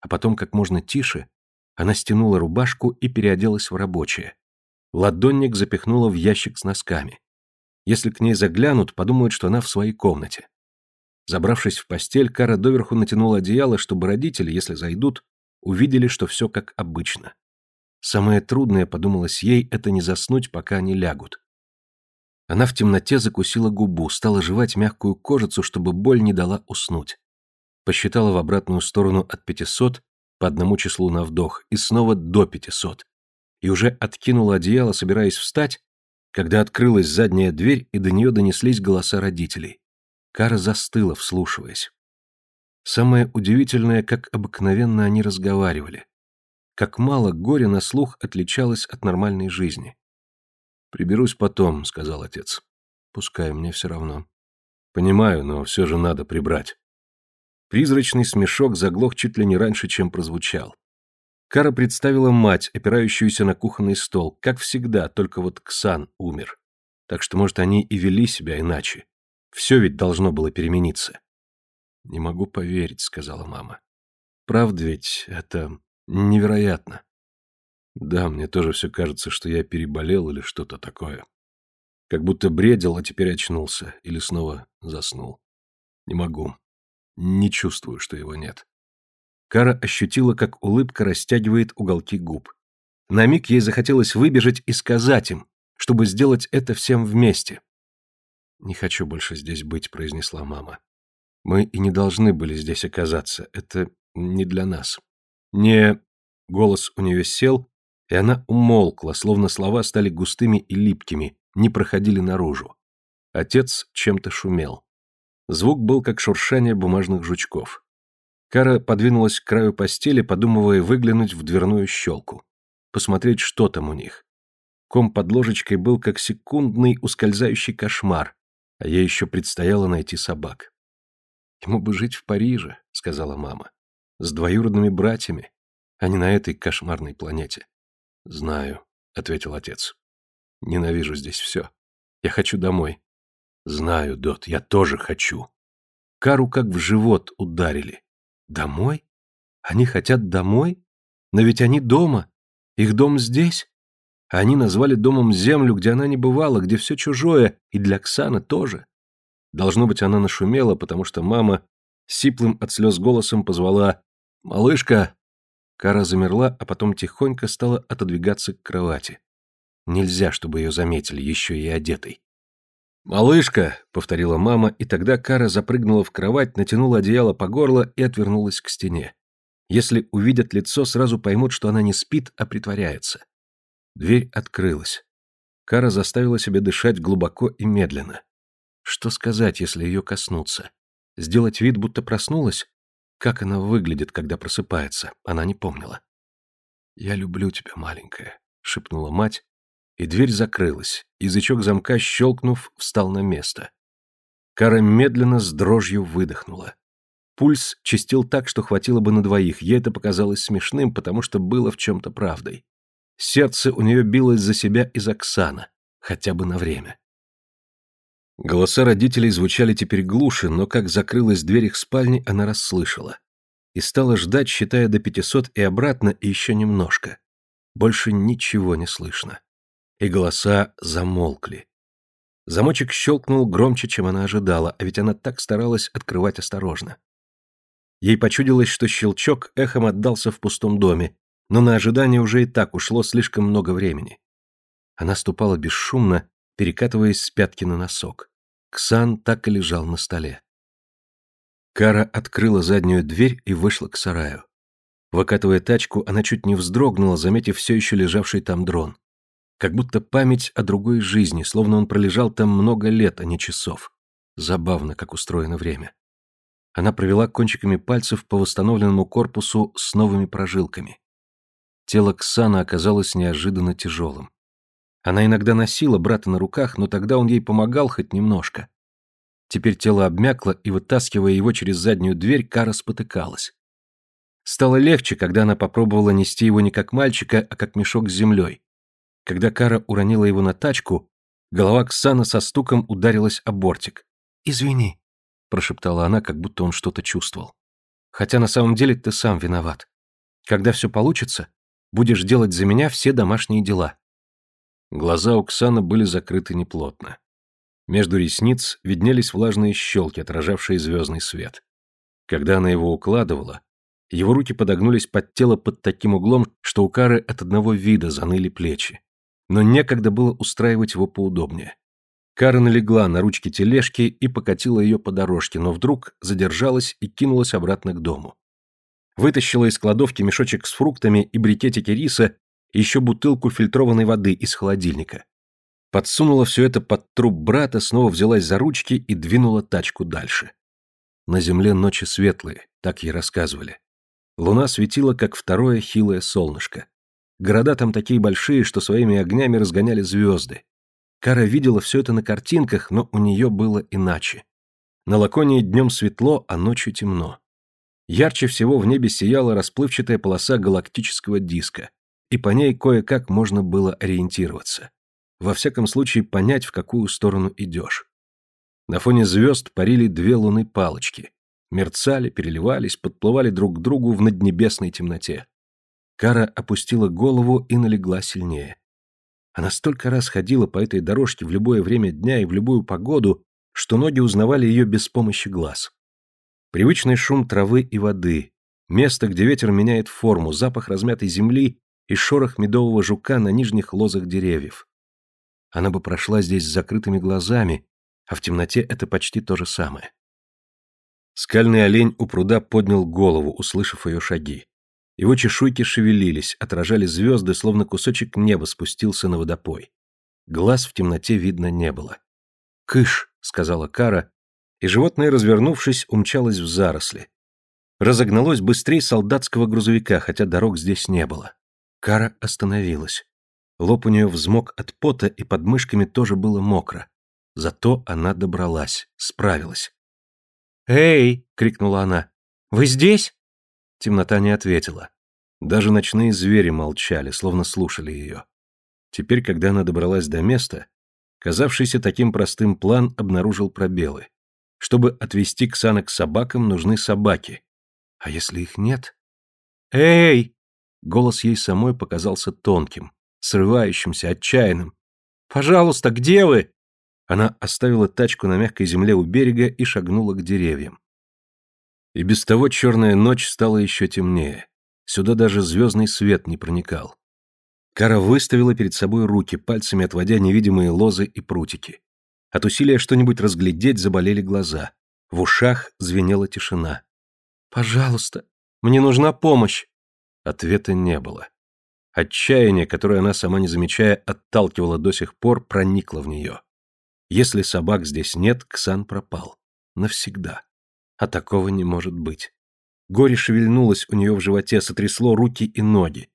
А потом, как можно тише, она стянула рубашку и переоделась в рабочее. Ладонник запихнула в ящик с носками. Если к ней заглянут, подумают, что она в своей комнате. Забравшись в постель, Кара доверху натянула одеяло, чтобы родители, если зайдут, увидели, что все как обычно. Самое трудное, подумалось ей, это не заснуть, пока они лягут. Она в темноте закусила губу, стала жевать мягкую кожицу, чтобы боль не дала уснуть. Посчитала в обратную сторону от пятисот по одному числу на вдох и снова до пятисот. И уже откинула одеяло, собираясь встать, когда открылась задняя дверь и до нее донеслись голоса родителей. Кара застыла, вслушиваясь. Самое удивительное, как обыкновенно они разговаривали. Как мало горе на слух отличалось от нормальной жизни. «Приберусь потом», — сказал отец. «Пускай, мне все равно». «Понимаю, но все же надо прибрать». Призрачный смешок заглох чуть ли не раньше, чем прозвучал. Кара представила мать, опирающуюся на кухонный стол, как всегда, только вот Ксан умер. Так что, может, они и вели себя иначе. Все ведь должно было перемениться. «Не могу поверить», — сказала мама. «Правда ведь это невероятно». «Да, мне тоже все кажется, что я переболел или что-то такое. Как будто бредил, а теперь очнулся или снова заснул. Не могу. Не чувствую, что его нет». Кара ощутила, как улыбка растягивает уголки губ. На миг ей захотелось выбежать и сказать им, чтобы сделать это всем вместе. «Не хочу больше здесь быть», — произнесла мама. Мы и не должны были здесь оказаться. Это не для нас. Не... Голос у нее сел, и она умолкла, словно слова стали густыми и липкими, не проходили наружу. Отец чем-то шумел. Звук был как шуршание бумажных жучков. Кара подвинулась к краю постели, подумывая выглянуть в дверную щелку. Посмотреть, что там у них. Ком под ложечкой был как секундный ускользающий кошмар, а ей еще предстояло найти собак. «Ему бы жить в Париже», — сказала мама. «С двоюродными братьями, а не на этой кошмарной планете». «Знаю», — ответил отец. «Ненавижу здесь все. Я хочу домой». «Знаю, Дот, я тоже хочу». Кару как в живот ударили. «Домой? Они хотят домой? Но ведь они дома. Их дом здесь. Они назвали домом землю, где она не бывала, где все чужое, и для Ксаны тоже. Должно быть, она нашумела, потому что мама сиплым от слез голосом позвала «Малышка!». Кара замерла, а потом тихонько стала отодвигаться к кровати. Нельзя, чтобы ее заметили, еще и одетой. «Малышка!» — повторила мама, и тогда Кара запрыгнула в кровать, натянула одеяло по горло и отвернулась к стене. Если увидят лицо, сразу поймут, что она не спит, а притворяется. Дверь открылась. Кара заставила себя дышать глубоко и медленно. Что сказать, если ее коснуться? Сделать вид, будто проснулась? Как она выглядит, когда просыпается? Она не помнила. «Я люблю тебя, маленькая», — шепнула мать, и дверь закрылась. Язычок замка, щелкнув, встал на место. Кара медленно с дрожью выдохнула. Пульс чистил так, что хватило бы на двоих. Ей это показалось смешным, потому что было в чем-то правдой. Сердце у нее билось за себя и за Ксана, хотя бы на время. Голоса родителей звучали теперь глуше, но как закрылась дверь их спальни, она расслышала. И стала ждать, считая до пятисот и обратно, и еще немножко. Больше ничего не слышно. И голоса замолкли. Замочек щелкнул громче, чем она ожидала, а ведь она так старалась открывать осторожно. Ей почудилось, что щелчок эхом отдался в пустом доме, но на ожидание уже и так ушло слишком много времени. Она ступала бесшумно, перекатываясь с пятки на носок. Ксан так и лежал на столе. Кара открыла заднюю дверь и вышла к сараю. Выкатывая тачку, она чуть не вздрогнула, заметив все еще лежавший там дрон. Как будто память о другой жизни, словно он пролежал там много лет, а не часов. Забавно, как устроено время. Она провела кончиками пальцев по восстановленному корпусу с новыми прожилками. Тело Ксана оказалось неожиданно тяжелым. Она иногда носила брата на руках, но тогда он ей помогал хоть немножко. Теперь тело обмякло, и, вытаскивая его через заднюю дверь, Кара спотыкалась. Стало легче, когда она попробовала нести его не как мальчика, а как мешок с землей. Когда Кара уронила его на тачку, голова Ксана со стуком ударилась о бортик. «Извини», — прошептала она, как будто он что-то чувствовал. «Хотя на самом деле ты сам виноват. Когда все получится, будешь делать за меня все домашние дела». Глаза Оксаны были закрыты неплотно. Между ресниц виднелись влажные щелки, отражавшие звездный свет. Когда она его укладывала, Его руки подогнулись под тело под таким углом, что у Кары от одного вида заныли плечи. Но некогда было устраивать его поудобнее. Кара налегла на ручки тележки и покатила ее по дорожке, но вдруг задержалась и кинулась обратно к дому. Вытащила из кладовки мешочек с фруктами и брикетики риса еще бутылку фильтрованной воды из холодильника. Подсунула все это под труп брата, снова взялась за ручки и двинула тачку дальше. На земле ночи светлые, так ей рассказывали. Луна светила, как второе хилое солнышко. Города там такие большие, что своими огнями разгоняли звезды. Кара видела все это на картинках, но у нее было иначе. На Лаконии днем светло, а ночью темно. Ярче всего в небе сияла расплывчатая полоса галактического диска, и по ней кое-как можно было ориентироваться. Во всяком случае, понять, в какую сторону идешь. На фоне звезд парили две луны-палочки. Мерцали, переливались, подплывали друг к другу в наднебесной темноте. Кара опустила голову и налегла сильнее. Она столько раз ходила по этой дорожке в любое время дня и в любую погоду, что ноги узнавали ее без помощи глаз. Привычный шум травы и воды, место, где ветер меняет форму, запах размятой земли и шорох медового жука на нижних лозах деревьев. Она бы прошла здесь с закрытыми глазами, а в темноте это почти то же самое. Скальный олень у пруда поднял голову, услышав ее шаги. Его чешуйки шевелились, отражали звезды, словно кусочек неба спустился на водопой. Глаз в темноте видно не было. «Кыш!» — сказала Кара, и животное, развернувшись, умчалось в заросли. Разогналось быстрее солдатского грузовика, хотя дорог здесь не было. Кара остановилась. Лоб у нее взмок от пота, и под мышками тоже было мокро. Зато она добралась, справилась. «Эй!» — крикнула она. «Вы здесь?» Темнота не ответила. Даже ночные звери молчали, словно слушали ее. Теперь, когда она добралась до места, казавшийся таким простым план обнаружил пробелы. Чтобы отвести Ксана к собакам, нужны собаки. А если их нет? «Эй!» Голос ей самой показался тонким, срывающимся, отчаянным. «Пожалуйста, где вы?» Она оставила тачку на мягкой земле у берега и шагнула к деревьям. И без того черная ночь стала еще темнее. Сюда даже звездный свет не проникал. Кара выставила перед собой руки, пальцами отводя невидимые лозы и прутики. От усилия что-нибудь разглядеть заболели глаза. В ушах звенела тишина. «Пожалуйста, мне нужна помощь!» Ответа не было. Отчаяние, которое она, сама не замечая, отталкивала до сих пор, проникло в нее. Если собак здесь нет, Ксан пропал. Навсегда. А такого не может быть. Горе шевельнулось у нее в животе, сотрясло руки и ноги.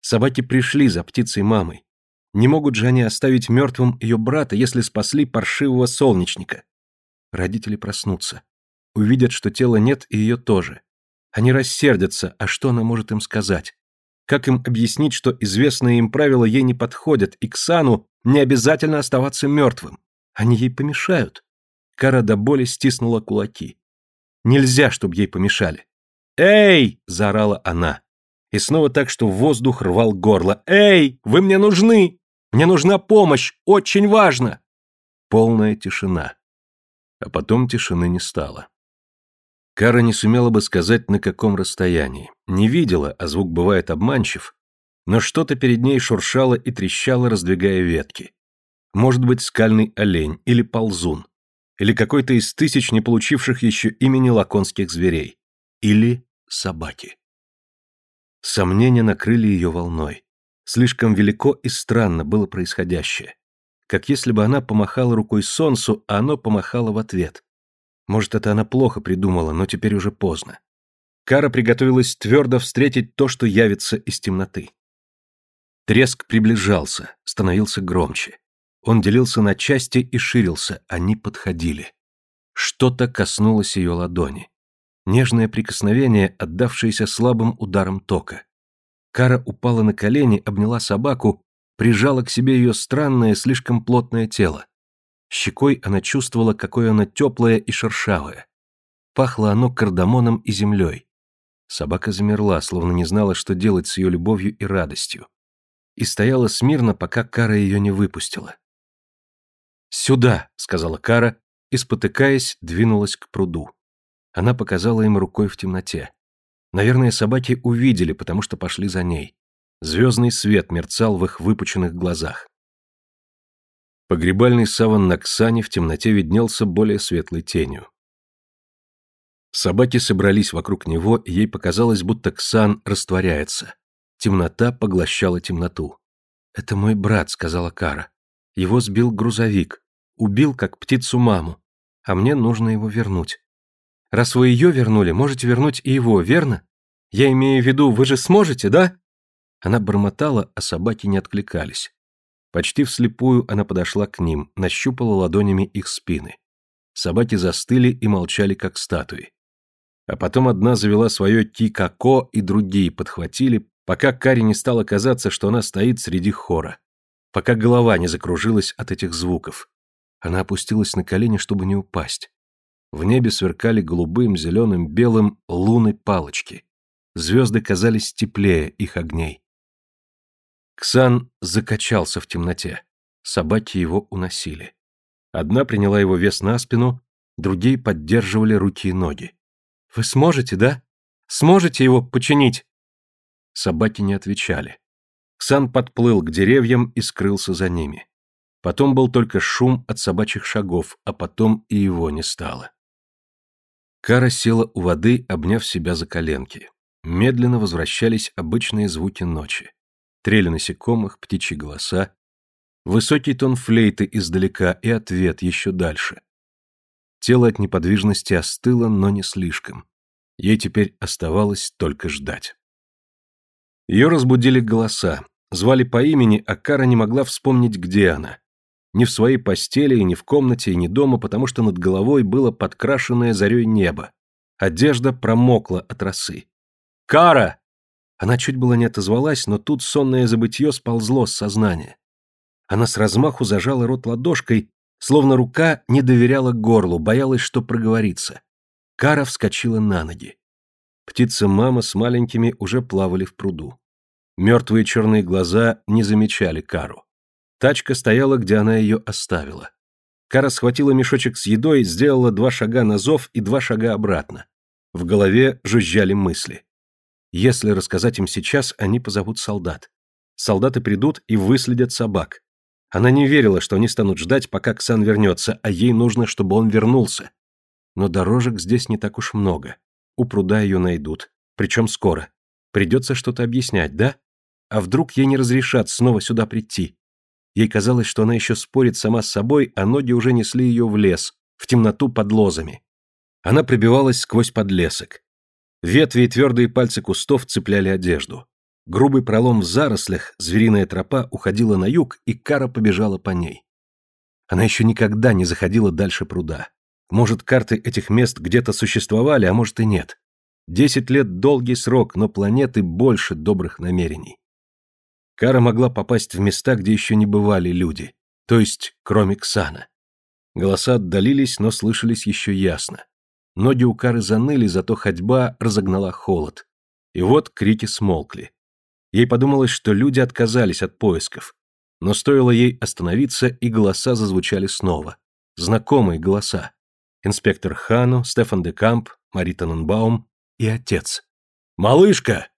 Собаки пришли за птицей-мамой. Не могут же они оставить мертвым ее брата, если спасли паршивого солнечника. Родители проснутся. Увидят, что тела нет, и ее тоже. Они рассердятся, а что она может им сказать? Как им объяснить, что известные им правила ей не подходят, и Ксану не обязательно оставаться мертвым? Они ей помешают. Кара до боли стиснула кулаки. Нельзя, чтобы ей помешали. «Эй!» – заорала она. И снова так, что воздух рвал горло. «Эй! Вы мне нужны! Мне нужна помощь! Очень важно!» Полная тишина. А потом тишины не стало. Кара не сумела бы сказать, на каком расстоянии. Не видела, а звук бывает обманчив, но что-то перед ней шуршало и трещало, раздвигая ветки. Может быть, скальный олень или ползун или какой-то из тысяч не получивших еще имени лаконских зверей, или собаки. Сомнения накрыли ее волной. Слишком велико и странно было происходящее. Как если бы она помахала рукой солнцу, а оно помахало в ответ. Может, это она плохо придумала, но теперь уже поздно. Кара приготовилась твердо встретить то, что явится из темноты. Треск приближался, становился громче. Он делился на части и ширился, они подходили. Что-то коснулось ее ладони. Нежное прикосновение, отдавшееся слабым ударом тока. Кара упала на колени, обняла собаку, прижала к себе ее странное, слишком плотное тело. Щекой она чувствовала, какое оно теплое и шершавое. Пахло оно кардамоном и землей. Собака замерла, словно не знала, что делать с ее любовью и радостью. И стояла смирно, пока Кара ее не выпустила. «Сюда!» — сказала Кара и, спотыкаясь, двинулась к пруду. Она показала им рукой в темноте. Наверное, собаки увидели, потому что пошли за ней. Звездный свет мерцал в их выпученных глазах. Погребальный саван на Ксане в темноте виднелся более светлой тенью. Собаки собрались вокруг него, и ей показалось, будто Ксан растворяется. Темнота поглощала темноту. «Это мой брат», — сказала Кара. «Его сбил грузовик. Убил, как птицу маму. А мне нужно его вернуть. Раз вы ее вернули, можете вернуть и его, верно? Я имею в виду, вы же сможете, да?» Она бормотала, а собаки не откликались. Почти вслепую она подошла к ним, нащупала ладонями их спины. Собаки застыли и молчали, как статуи. А потом одна завела свое ки-како, и другие подхватили, пока Каре не стало казаться, что она стоит среди хора. Пока голова не закружилась от этих звуков. Она опустилась на колени, чтобы не упасть. В небе сверкали голубым, зеленым, белым луны палочки. Звезды казались теплее их огней. Ксан закачался в темноте. Собаки его уносили. Одна приняла его вес на спину, другие поддерживали руки и ноги. «Вы сможете, да? Сможете его починить?» Собаки не отвечали. Ксан подплыл к деревьям и скрылся за ними. Потом был только шум от собачьих шагов, а потом и его не стало. Кара села у воды, обняв себя за коленки. Медленно возвращались обычные звуки ночи. Трели насекомых, птичьи голоса, высокий тон флейты издалека и ответ еще дальше. Тело от неподвижности остыло, но не слишком. Ей теперь оставалось только ждать. Ее разбудили голоса, звали по имени, а Кара не могла вспомнить, где она. Ни в своей постели, и ни в комнате, и ни дома, потому что над головой было подкрашенное зарей небо. Одежда промокла от росы. «Кара!» Она чуть было не отозвалась, но тут сонное забытье сползло с сознания. Она с размаху зажала рот ладошкой, словно рука не доверяла горлу, боялась, что проговорится. Кара вскочила на ноги. Птица-мама с маленькими уже плавали в пруду. Мертвые черные глаза не замечали Кару. Тачка стояла, где она ее оставила. Кара схватила мешочек с едой, сделала два шага на зов и два шага обратно. В голове жужжали мысли. Если рассказать им сейчас, они позовут солдат. Солдаты придут и выследят собак. Она не верила, что они станут ждать, пока Ксан вернется, а ей нужно, чтобы он вернулся. Но дорожек здесь не так уж много. У пруда ее найдут. Причем скоро. Придется что-то объяснять, да? А вдруг ей не разрешат снова сюда прийти? Ей казалось, что она еще спорит сама с собой, а ноги уже несли ее в лес, в темноту под лозами. Она пробивалась сквозь подлесок. Ветви и твердые пальцы кустов цепляли одежду. Грубый пролом в зарослях, звериная тропа уходила на юг, и Кара побежала по ней. Она еще никогда не заходила дальше пруда. Может, карты этих мест где-то существовали, а может и нет. Десять лет – долгий срок, но планеты больше добрых намерений. Кара могла попасть в места, где еще не бывали люди, то есть кроме Ксана. Голоса отдалились, но слышались еще ясно. Ноги у Кары заныли, зато ходьба разогнала холод. И вот крики смолкли. Ей подумалось, что люди отказались от поисков. Но стоило ей остановиться, и голоса зазвучали снова. Знакомые голоса. Инспектор Хану, Стефан де Камп, Мари Таненбаум и отец. «Малышка!»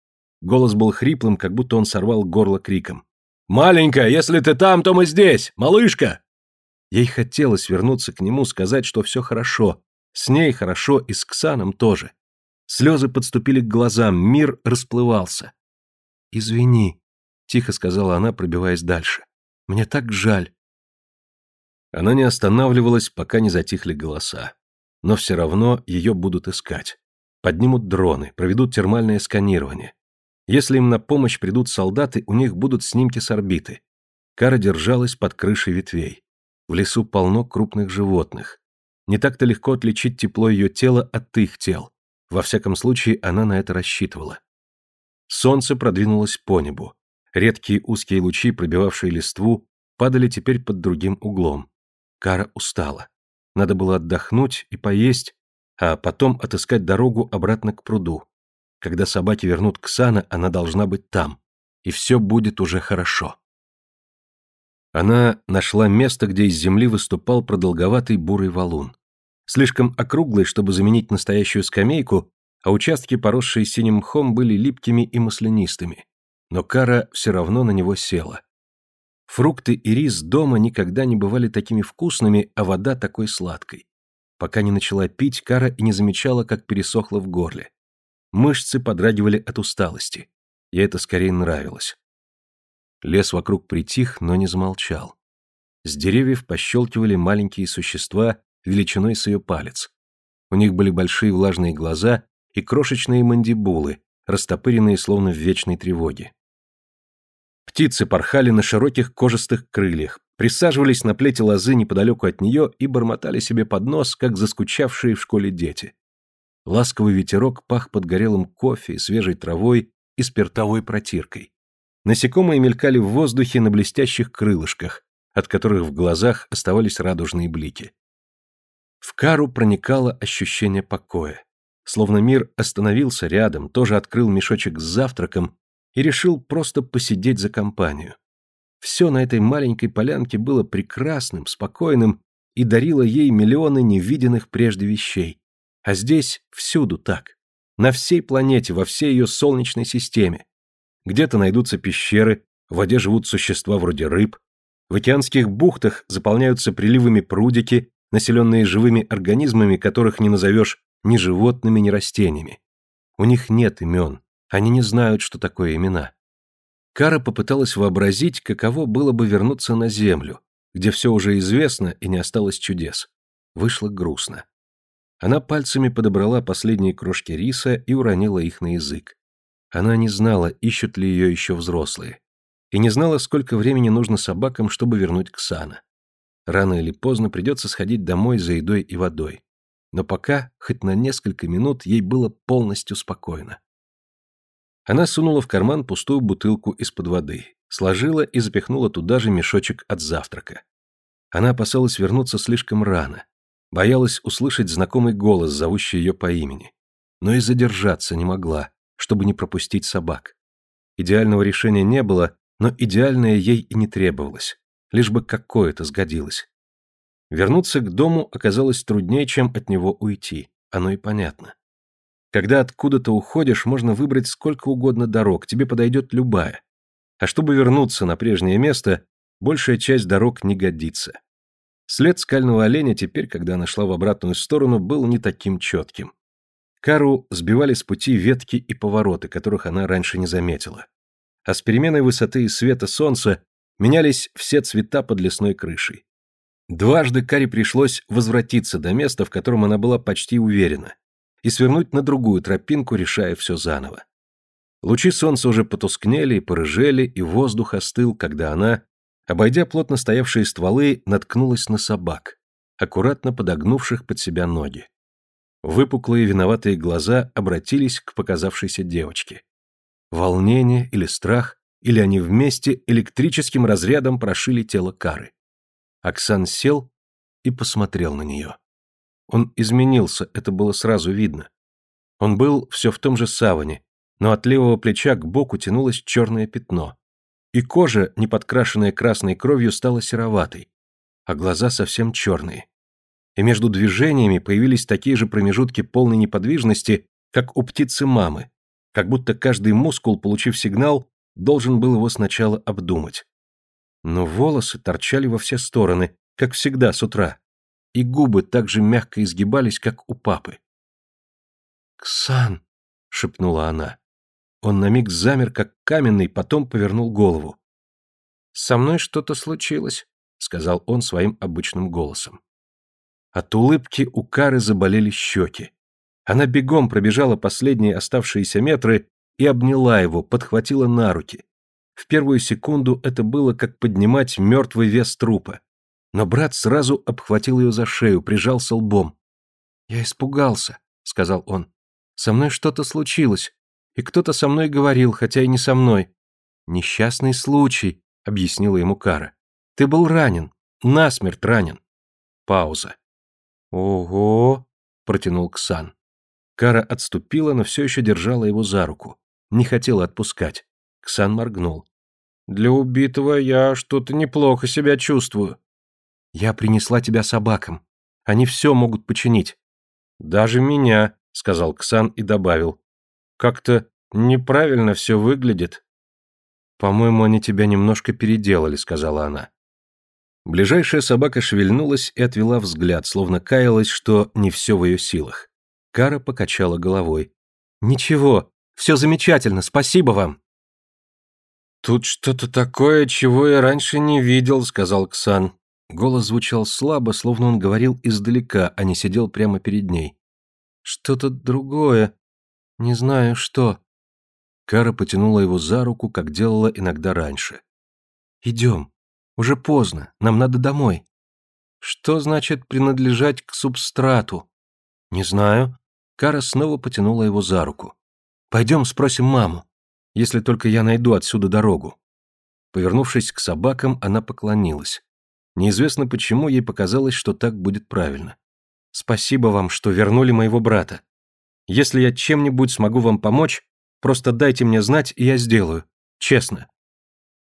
Голос был хриплым, как будто он сорвал горло криком. «Маленькая, если ты там, то мы здесь! Малышка!» Ей хотелось вернуться к нему, сказать, что все хорошо. С ней хорошо и с Ксаном тоже. Слезы подступили к глазам, мир расплывался. «Извини», — тихо сказала она, пробиваясь дальше. «Мне так жаль». Она не останавливалась, пока не затихли голоса. Но все равно ее будут искать. Поднимут дроны, проведут термальное сканирование. Если им на помощь придут солдаты, у них будут снимки с орбиты. Кара держалась под крышей ветвей. В лесу полно крупных животных. Не так-то легко отличить тепло ее тела от их тел. Во всяком случае, она на это рассчитывала. Солнце продвинулось по небу. Редкие узкие лучи, пробивавшие листву, падали теперь под другим углом. Кара устала. Надо было отдохнуть и поесть, а потом отыскать дорогу обратно к пруду. Когда собаки вернут Ксана, она должна быть там. И все будет уже хорошо. Она нашла место, где из земли выступал продолговатый бурый валун. Слишком округлый, чтобы заменить настоящую скамейку, а участки, поросшие синим мхом, были липкими и маслянистыми. Но Кара все равно на него села. Фрукты и рис дома никогда не бывали такими вкусными, а вода такой сладкой. Пока не начала пить, Кара и не замечала, как пересохло в горле. Мышцы подрагивали от усталости. Ей это скорее нравилось. Лес вокруг притих, но не замолчал. С деревьев пощелкивали маленькие существа величиной с ее палец. У них были большие влажные глаза и крошечные мандибулы, растопыренные словно в вечной тревоге. Птицы порхали на широких кожистых крыльях, присаживались на плети лозы неподалеку от нее и бормотали себе под нос, как заскучавшие в школе дети. Ласковый ветерок пах подгорелым кофе, свежей травой и спиртовой протиркой. Насекомые мелькали в воздухе на блестящих крылышках, от которых в глазах оставались радужные блики. В Кару проникало ощущение покоя. Словно мир остановился рядом, тоже открыл мешочек с завтраком и решил просто посидеть за компанию. Все на этой маленькой полянке было прекрасным, спокойным и дарило ей миллионы невиденных прежде вещей. А здесь всюду так. На всей планете, во всей ее солнечной системе. Где-то найдутся пещеры, в воде живут существа вроде рыб. В океанских бухтах заполняются приливами прудики, населенные живыми организмами, которых не назовешь ни животными, ни растениями. У них нет имен, они не знают, что такое имена. Кара попыталась вообразить, каково было бы вернуться на Землю, где все уже известно и не осталось чудес. Вышло грустно. Она пальцами подобрала последние крошки риса и уронила их на язык. Она не знала, ищут ли ее еще взрослые. И не знала, сколько времени нужно собакам, чтобы вернуть Ксана. Рано или поздно придется сходить домой за едой и водой. Но пока, хоть на несколько минут, ей было полностью спокойно. Она сунула в карман пустую бутылку из-под воды, сложила и запихнула туда же мешочек от завтрака. Она опасалась вернуться слишком рано, боялась услышать знакомый голос, зовущий ее по имени. Но и задержаться не могла, чтобы не пропустить собак. Идеального решения не было, но идеальное ей и не требовалось, лишь бы какое-то сгодилось. Вернуться к дому оказалось труднее, чем от него уйти, оно и понятно. Когда откуда-то уходишь, можно выбрать сколько угодно дорог, тебе подойдет любая. А чтобы вернуться на прежнее место, большая часть дорог не годится. След скального оленя теперь, когда она шла в обратную сторону, был не таким четким. Кару сбивали с пути ветки и повороты, которых она раньше не заметила. А с переменой высоты и света солнца менялись все цвета под лесной крышей. Дважды Каре пришлось возвратиться до места, в котором она была почти уверена, и свернуть на другую тропинку, решая все заново. Лучи солнца уже потускнели и порыжели, и воздух остыл, когда она, обойдя плотно стоявшие стволы, наткнулась на собак, аккуратно подогнувших под себя ноги. Выпуклые виноватые глаза обратились к показавшейся девочке. Волнение или страх, или они вместе электрическим разрядом прошили тело Кары. Оксан сел и посмотрел на нее. Он изменился, это было сразу видно. Он был все в том же саване, но от левого плеча к боку тянулось черное пятно. И кожа, не подкрашенная красной кровью, стала сероватой, а глаза совсем черные. И между движениями появились такие же промежутки полной неподвижности, как у птицы мамы, как будто каждый мускул, получив сигнал, должен был его сначала обдумать. Но волосы торчали во все стороны, как всегда с утра, и губы так же мягко изгибались, как у папы. «Ксан!» — шепнула она. Он на миг замер, как каменный, потом повернул голову. «Со мной что-то случилось», — сказал он своим обычным голосом. От улыбки у Кары заболели щеки. Она бегом пробежала последние оставшиеся метры и обняла его, подхватила на руки. В первую секунду это было как поднимать мертвый вес трупа. Но брат сразу обхватил ее за шею, прижался лбом. «Я испугался», — сказал он. «Со мной что-то случилось, и кто-то со мной говорил, хотя и не со мной». «Несчастный случай», — объяснила ему Кара. «Ты был ранен, насмерть ранен». Пауза. «Ого!» — протянул Ксан. Кара отступила, но все еще держала его за руку. Не хотела отпускать. Ксан моргнул. «Для убитого я что-то неплохо себя чувствую». «Я принесла тебя собакам. Они все могут починить». «Даже меня», — сказал Ксан и добавил. «Как-то неправильно все выглядит». «По-моему, они тебя немножко переделали», — сказала она. Ближайшая собака шевельнулась и отвела взгляд, словно каялась, что не все в ее силах. Кара покачала головой. «Ничего, все замечательно, спасибо вам». «Тут что-то такое, чего я раньше не видел», — сказал Ксан. Голос звучал слабо, словно он говорил издалека, а не сидел прямо перед ней. «Что-то другое. Не знаю, что». Кара потянула его за руку, как делала иногда раньше. «Идем. Уже поздно. Нам надо домой». «Что значит принадлежать к субстрату?» «Не знаю». Кара снова потянула его за руку. «Пойдем спросим маму, если только я найду отсюда дорогу». Повернувшись к собакам, она поклонилась. Неизвестно почему ей показалось, что так будет правильно. «Спасибо вам, что вернули моего брата. Если я чем-нибудь смогу вам помочь, просто дайте мне знать, и я сделаю. Честно».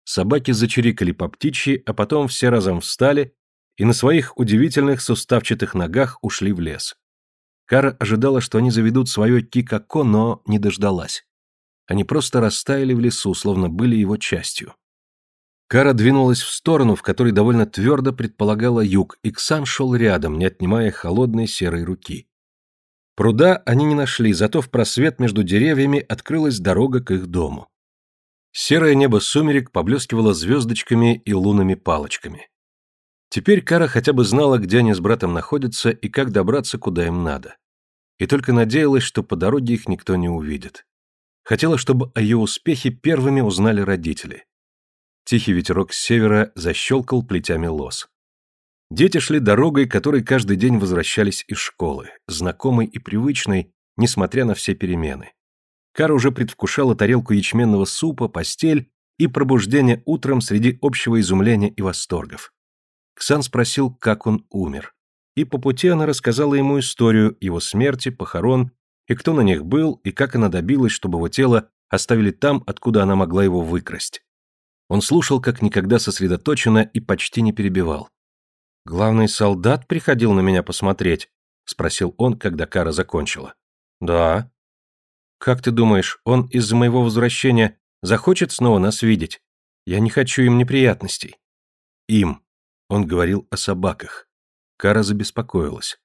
Собаки зачирикали по птичьи, а потом все разом встали и на своих удивительных суставчатых ногах ушли в лес. Кара ожидала, что они заведут свое кикако, но не дождалась. Они просто растаяли в лесу, словно были его частью. Кара двинулась в сторону, в которой довольно твердо предполагала юг, и Ксан шел рядом, не отнимая холодной серой руки. Пруда они не нашли, зато в просвет между деревьями открылась дорога к их дому. Серое небо сумерек поблескивало звездочками и лунными палочками. Теперь Кара хотя бы знала, где они с братом находятся и как добраться, куда им надо и только надеялась, что по дороге их никто не увидит. Хотела, чтобы о ее успехе первыми узнали родители. Тихий ветерок с севера защелкал плетями лос. Дети шли дорогой, которой каждый день возвращались из школы, знакомой и привычной, несмотря на все перемены. Кара уже предвкушала тарелку ячменного супа, постель и пробуждение утром среди общего изумления и восторгов. Ксан спросил, как он умер и по пути она рассказала ему историю его смерти, похорон, и кто на них был, и как она добилась, чтобы его тело оставили там, откуда она могла его выкрасть. Он слушал как никогда сосредоточенно и почти не перебивал. «Главный солдат приходил на меня посмотреть?» — спросил он, когда Кара закончила. «Да». «Как ты думаешь, он из-за моего возвращения захочет снова нас видеть? Я не хочу им неприятностей». «Им», — он говорил о собаках. Кара забеспокоилась.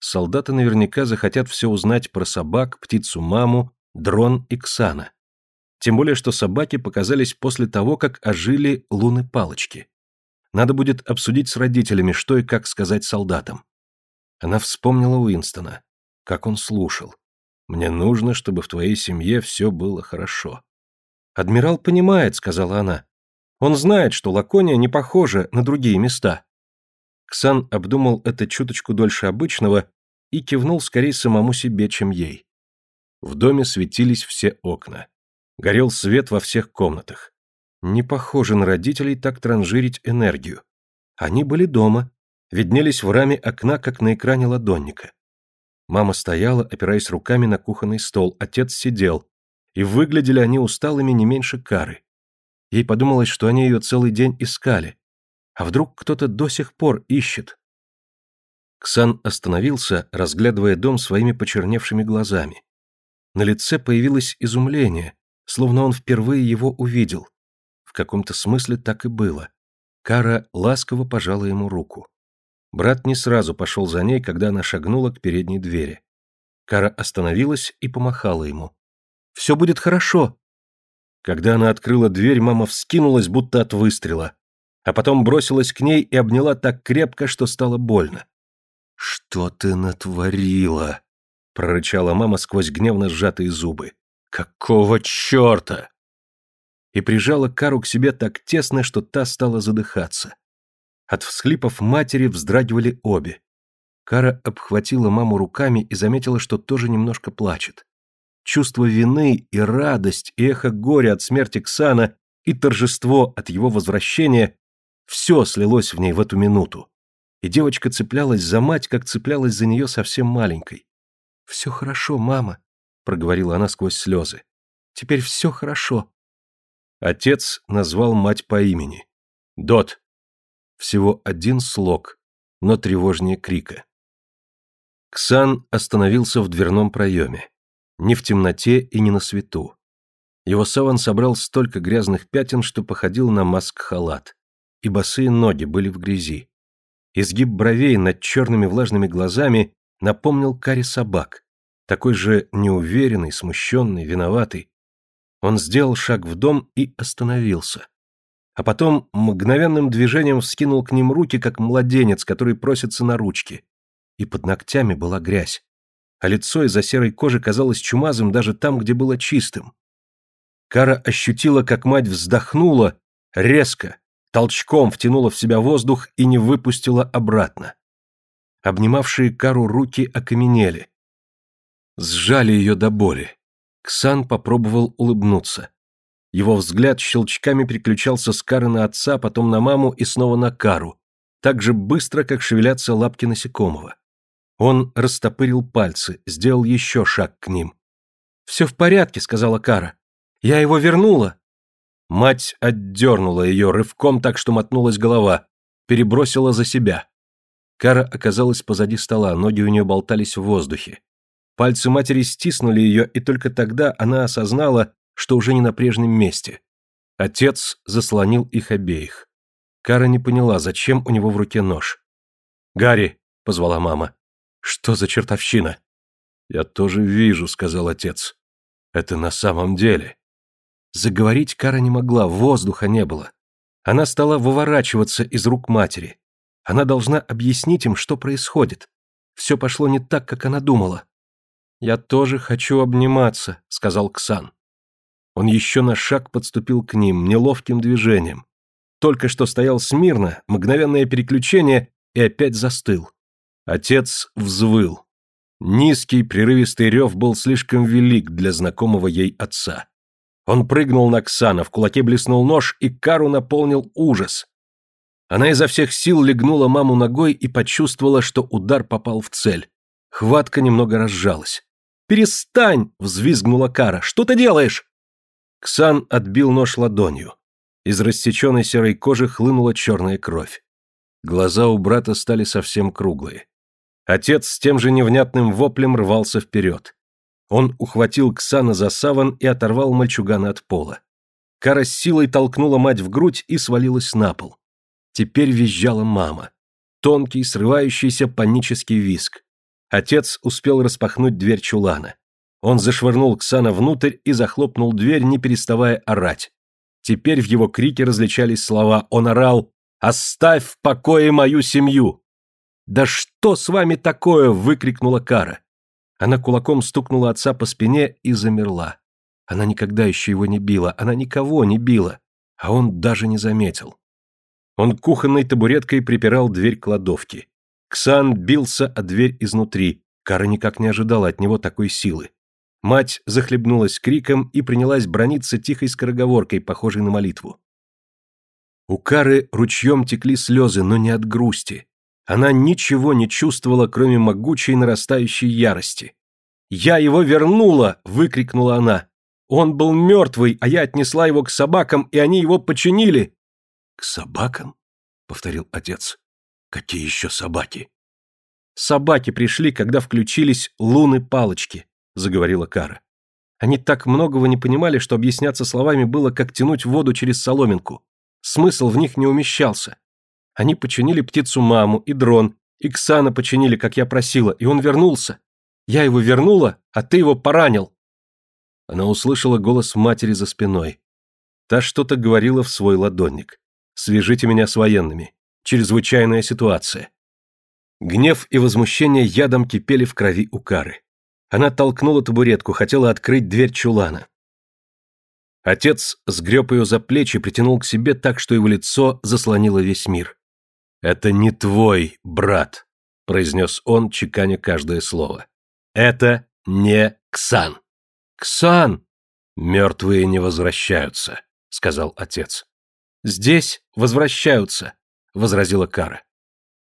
Солдаты наверняка захотят все узнать про собак, птицу-маму, дрон и Ксана. Тем более, что собаки показались после того, как ожили луны-палочки. Надо будет обсудить с родителями, что и как сказать солдатам. Она вспомнила Уинстона. Как он слушал. «Мне нужно, чтобы в твоей семье все было хорошо». «Адмирал понимает», — сказала она. «Он знает, что Лакония не похожа на другие места. Ксан обдумал это чуточку дольше обычного и кивнул скорее самому себе, чем ей. В доме светились все окна. Горел свет во всех комнатах. Не похоже на родителей так транжирить энергию. Они были дома, виднелись в раме окна, как на экране ладонника. Мама стояла, опираясь руками на кухонный стол, отец сидел, и выглядели они усталыми не меньше кары. Ей подумалось, что они ее целый день искали, а вдруг кто-то до сих пор ищет? Ксан остановился, разглядывая дом своими почерневшими глазами. На лице появилось изумление, словно он впервые его увидел. В каком-то смысле так и было. Кара ласково пожала ему руку. Брат не сразу пошел за ней, когда она шагнула к передней двери. Кара остановилась и помахала ему. «Все будет хорошо!» Когда она открыла дверь, мама вскинулась, будто от выстрела а потом бросилась к ней и обняла так крепко, что стало больно. «Что ты натворила?» — прорычала мама сквозь гневно сжатые зубы. «Какого черта?» И прижала Кару к себе так тесно, что та стала задыхаться. От всхлипов матери вздрагивали обе. Кара обхватила маму руками и заметила, что тоже немножко плачет. Чувство вины и радость, и эхо горя от смерти Ксана, и торжество от его возвращения все слилось в ней в эту минуту. И девочка цеплялась за мать, как цеплялась за нее совсем маленькой. «Все хорошо, мама», — проговорила она сквозь слезы. «Теперь все хорошо». Отец назвал мать по имени. «Дот». Всего один слог, но тревожнее крика. Ксан остановился в дверном проеме. Не в темноте и не на свету. Его саван собрал столько грязных пятен, что походил на маск-халат. И босые ноги были в грязи. Изгиб бровей над черными влажными глазами напомнил каре собак. Такой же неуверенный, смущенный, виноватый. Он сделал шаг в дом и остановился. А потом мгновенным движением вскинул к ним руки, как младенец, который просится на ручки. И под ногтями была грязь. А лицо из-за серой кожи казалось чумазым даже там, где было чистым. Кара ощутила, как мать вздохнула, резко, толчком втянула в себя воздух и не выпустила обратно. Обнимавшие Кару руки окаменели. Сжали ее до боли. Ксан попробовал улыбнуться. Его взгляд щелчками переключался с Кары на отца, потом на маму и снова на Кару, так же быстро, как шевелятся лапки насекомого. Он растопырил пальцы, сделал еще шаг к ним. «Все в порядке», — сказала Кара. «Я его вернула». Мать отдернула ее рывком так, что мотнулась голова, перебросила за себя. Кара оказалась позади стола, ноги у нее болтались в воздухе. Пальцы матери стиснули ее, и только тогда она осознала, что уже не на прежнем месте. Отец заслонил их обеих. Кара не поняла, зачем у него в руке нож. «Гарри!» — позвала мама. «Что за чертовщина?» «Я тоже вижу», — сказал отец. «Это на самом деле». Заговорить Кара не могла, воздуха не было. Она стала выворачиваться из рук матери. Она должна объяснить им, что происходит. Все пошло не так, как она думала. «Я тоже хочу обниматься», — сказал Ксан. Он еще на шаг подступил к ним, неловким движением. Только что стоял смирно, мгновенное переключение, и опять застыл. Отец взвыл. Низкий, прерывистый рев был слишком велик для знакомого ей отца. Он прыгнул на Ксана, в кулаке блеснул нож, и Кару наполнил ужас. Она изо всех сил легнула маму ногой и почувствовала, что удар попал в цель. Хватка немного разжалась. «Перестань!» — взвизгнула Кара. «Что ты делаешь?» Ксан отбил нож ладонью. Из рассеченной серой кожи хлынула черная кровь. Глаза у брата стали совсем круглые. Отец с тем же невнятным воплем рвался вперед. Он ухватил Ксана за саван и оторвал мальчугана от пола. Кара с силой толкнула мать в грудь и свалилась на пол. Теперь визжала мама. Тонкий, срывающийся панический виск. Отец успел распахнуть дверь чулана. Он зашвырнул Ксана внутрь и захлопнул дверь, не переставая орать. Теперь в его крике различались слова. Он орал «Оставь в покое мою семью!» «Да что с вами такое?» — выкрикнула Кара. Она кулаком стукнула отца по спине и замерла. Она никогда еще его не била, она никого не била, а он даже не заметил. Он кухонной табуреткой припирал дверь кладовки. Ксан бился о дверь изнутри, Кара никак не ожидала от него такой силы. Мать захлебнулась криком и принялась брониться тихой скороговоркой, похожей на молитву. У Кары ручьем текли слезы, но не от грусти. Она ничего не чувствовала, кроме могучей нарастающей ярости. «Я его вернула!» — выкрикнула она. «Он был мертвый, а я отнесла его к собакам, и они его починили!» «К собакам?» — повторил отец. «Какие еще собаки?» «Собаки пришли, когда включились луны-палочки. — заговорила Кара. Они так многого не понимали, что объясняться словами было, как тянуть воду через соломинку. Смысл в них не умещался. Они починили птицу-маму и дрон, и Ксана починили, как я просила, и он вернулся. Я его вернула, а ты его поранил. Она услышала голос матери за спиной. Та что-то говорила в свой ладонник. «Свяжите меня с военными. Чрезвычайная ситуация». Гнев и возмущение ядом кипели в крови у Кары. Она толкнула табуретку, хотела открыть дверь чулана. Отец сгреб ее за плечи, притянул к себе так, что его лицо заслонило весь мир. «Это не твой брат», — произнес он, чеканя каждое слово. «Это не Ксан». «Ксан!» «Мертвые не возвращаются», — сказал отец. «Здесь возвращаются», — возразила Кара.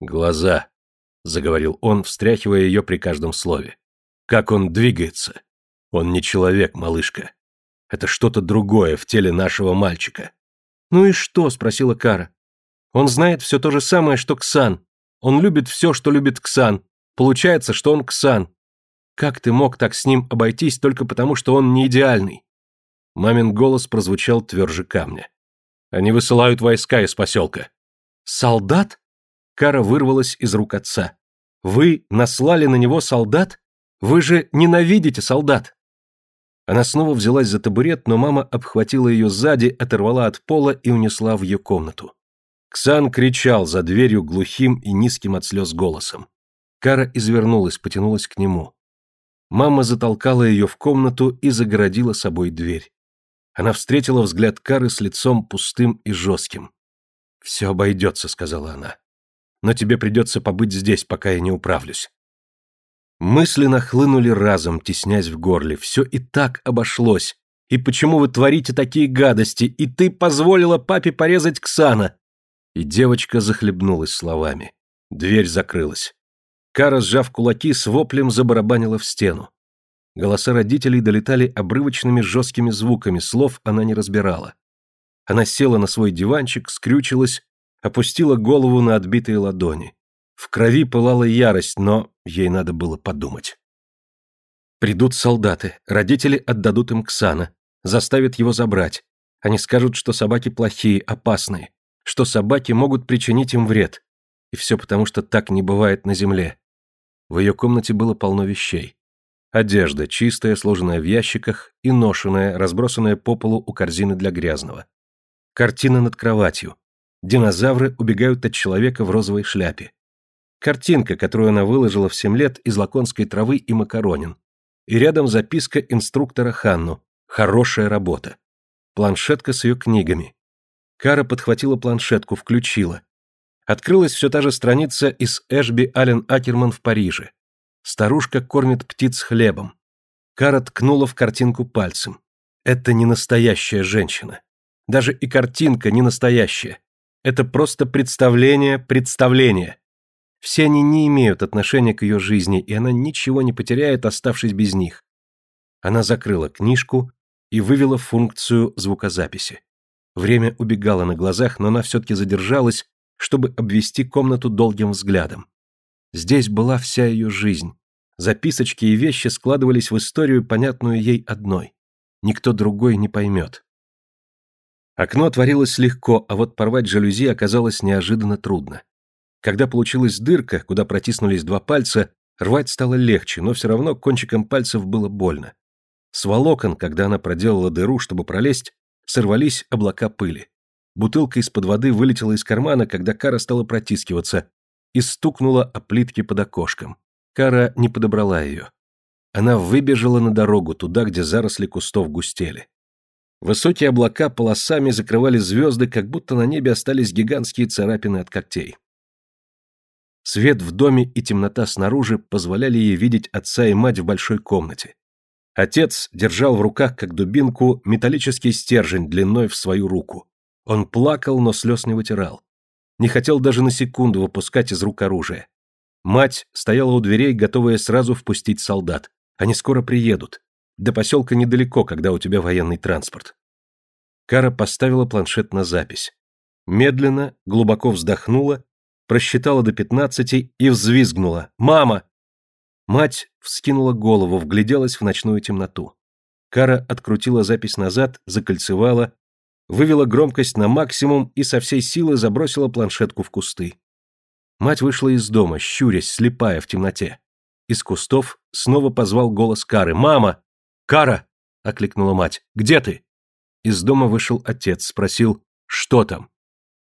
«Глаза», — заговорил он, встряхивая ее при каждом слове. Как он двигается? Он не человек, малышка. Это что-то другое в теле нашего мальчика. Ну и что? спросила Кара. Он знает все то же самое, что Ксан. Он любит все, что любит Ксан. Получается, что он Ксан. Как ты мог так с ним обойтись только потому, что он не идеальный? Мамин голос прозвучал тверже камня. Они высылают войска из поселка. Солдат? Кара вырвалась из рук отца. Вы наслали на него солдат? Вы же ненавидите солдат. Она снова взялась за табурет, но мама обхватила ее сзади, оторвала от пола и унесла в ее комнату. Ксан кричал за дверью глухим и низким от слез голосом. Кара извернулась, потянулась к нему. Мама затолкала ее в комнату и загородила собой дверь. Она встретила взгляд Кары с лицом пустым и жестким. «Все обойдется», — сказала она. «Но тебе придется побыть здесь, пока я не управлюсь». Мысли нахлынули разом, теснясь в горле. Все и так обошлось. И почему вы творите такие гадости? И ты позволила папе порезать Ксана? И девочка захлебнулась словами. Дверь закрылась. Кара, сжав кулаки, с воплем забарабанила в стену. Голоса родителей долетали обрывочными жесткими звуками, слов она не разбирала. Она села на свой диванчик, скрючилась, опустила голову на отбитые ладони. В крови пылала ярость, но ей надо было подумать. Придут солдаты, родители отдадут им Ксана, заставят его забрать. Они скажут, что собаки плохие, опасные что собаки могут причинить им вред. И все потому, что так не бывает на земле. В ее комнате было полно вещей. Одежда, чистая, сложенная в ящиках, и ношеная, разбросанная по полу у корзины для грязного. Картина над кроватью. Динозавры убегают от человека в розовой шляпе. Картинка, которую она выложила в семь лет из лаконской травы и макаронин. И рядом записка инструктора Ханну. Хорошая работа. Планшетка с ее книгами. Кара подхватила планшетку, включила. Открылась все та же страница из Эшби Аллен Акерман в Париже. Старушка кормит птиц хлебом. Кара ткнула в картинку пальцем. Это не настоящая женщина. Даже и картинка не настоящая. Это просто представление, представление. Все они не имеют отношения к ее жизни, и она ничего не потеряет, оставшись без них. Она закрыла книжку и вывела функцию звукозаписи. Время убегало на глазах, но она все-таки задержалась, чтобы обвести комнату долгим взглядом. Здесь была вся ее жизнь. Записочки и вещи складывались в историю, понятную ей одной. Никто другой не поймет. Окно отворилось легко, а вот порвать жалюзи оказалось неожиданно трудно. Когда получилась дырка, куда протиснулись два пальца, рвать стало легче, но все равно кончиком пальцев было больно. С волокон, когда она проделала дыру, чтобы пролезть, Сорвались облака пыли. Бутылка из-под воды вылетела из кармана, когда Кара стала протискиваться, и стукнула о плитке под окошком. Кара не подобрала ее. Она выбежала на дорогу, туда, где заросли кустов густели. Высокие облака полосами закрывали звезды, как будто на небе остались гигантские царапины от когтей. Свет в доме и темнота снаружи позволяли ей видеть отца и мать в большой комнате. Отец держал в руках, как дубинку, металлический стержень длиной в свою руку. Он плакал, но слез не вытирал. Не хотел даже на секунду выпускать из рук оружие. Мать стояла у дверей, готовая сразу впустить солдат. Они скоро приедут. До поселка недалеко, когда у тебя военный транспорт. Кара поставила планшет на запись. Медленно, глубоко вздохнула, просчитала до пятнадцати и взвизгнула. «Мама!» Мать вскинула голову, вгляделась в ночную темноту. Кара открутила запись назад, закольцевала, вывела громкость на максимум и со всей силы забросила планшетку в кусты. Мать вышла из дома, щурясь, слепая в темноте. Из кустов снова позвал голос Кары. «Мама! Кара!» — окликнула мать. «Где ты?» Из дома вышел отец, спросил «Что там?»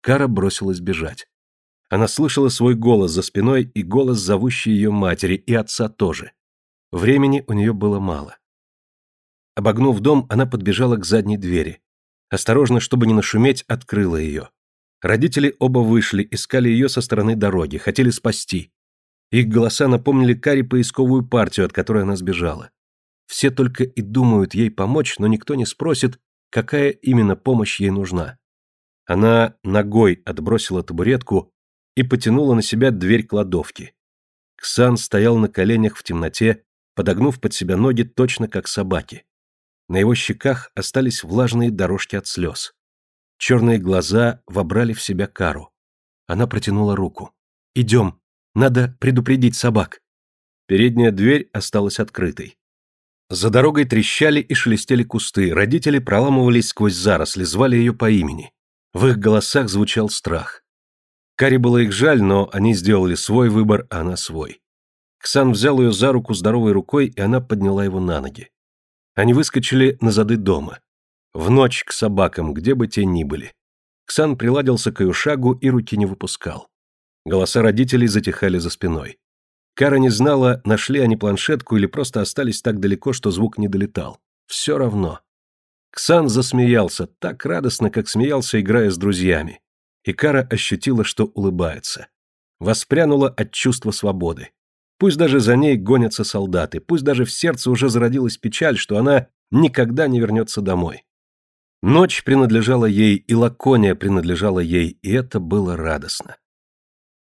Кара бросилась бежать. Она слышала свой голос за спиной и голос, зовущий ее матери, и отца тоже. Времени у нее было мало. Обогнув дом, она подбежала к задней двери. Осторожно, чтобы не нашуметь, открыла ее. Родители оба вышли, искали ее со стороны дороги, хотели спасти. Их голоса напомнили Кари поисковую партию, от которой она сбежала. Все только и думают ей помочь, но никто не спросит, какая именно помощь ей нужна. Она ногой отбросила табуретку и потянула на себя дверь кладовки. Ксан стоял на коленях в темноте, подогнув под себя ноги точно как собаки. На его щеках остались влажные дорожки от слез. Черные глаза вобрали в себя кару. Она протянула руку. «Идем, надо предупредить собак». Передняя дверь осталась открытой. За дорогой трещали и шелестели кусты, родители проламывались сквозь заросли, звали ее по имени. В их голосах звучал страх. Каре было их жаль, но они сделали свой выбор, а она свой. Ксан взял ее за руку здоровой рукой, и она подняла его на ноги. Они выскочили на зады дома. В ночь к собакам, где бы те ни были. Ксан приладился к ее шагу и руки не выпускал. Голоса родителей затихали за спиной. Кара не знала, нашли они планшетку или просто остались так далеко, что звук не долетал. Все равно. Ксан засмеялся, так радостно, как смеялся, играя с друзьями. И Кара ощутила, что улыбается. Воспрянула от чувства свободы. Пусть даже за ней гонятся солдаты, пусть даже в сердце уже зародилась печаль, что она никогда не вернется домой. Ночь принадлежала ей, и Лакония принадлежала ей, и это было радостно.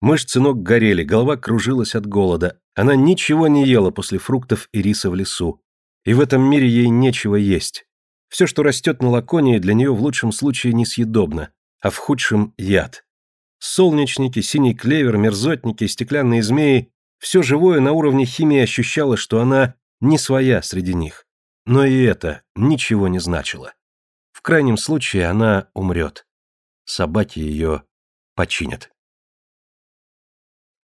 Мышцы ног горели, голова кружилась от голода. Она ничего не ела после фруктов и риса в лесу. И в этом мире ей нечего есть. Все, что растет на Лаконии, для нее в лучшем случае несъедобно, а в худшем – яд. Солнечники, синий клевер, мерзотники, стеклянные змеи – все живое на уровне химии ощущало, что она не своя среди них. Но и это ничего не значило крайнем случае она умрет. Собаки ее починят.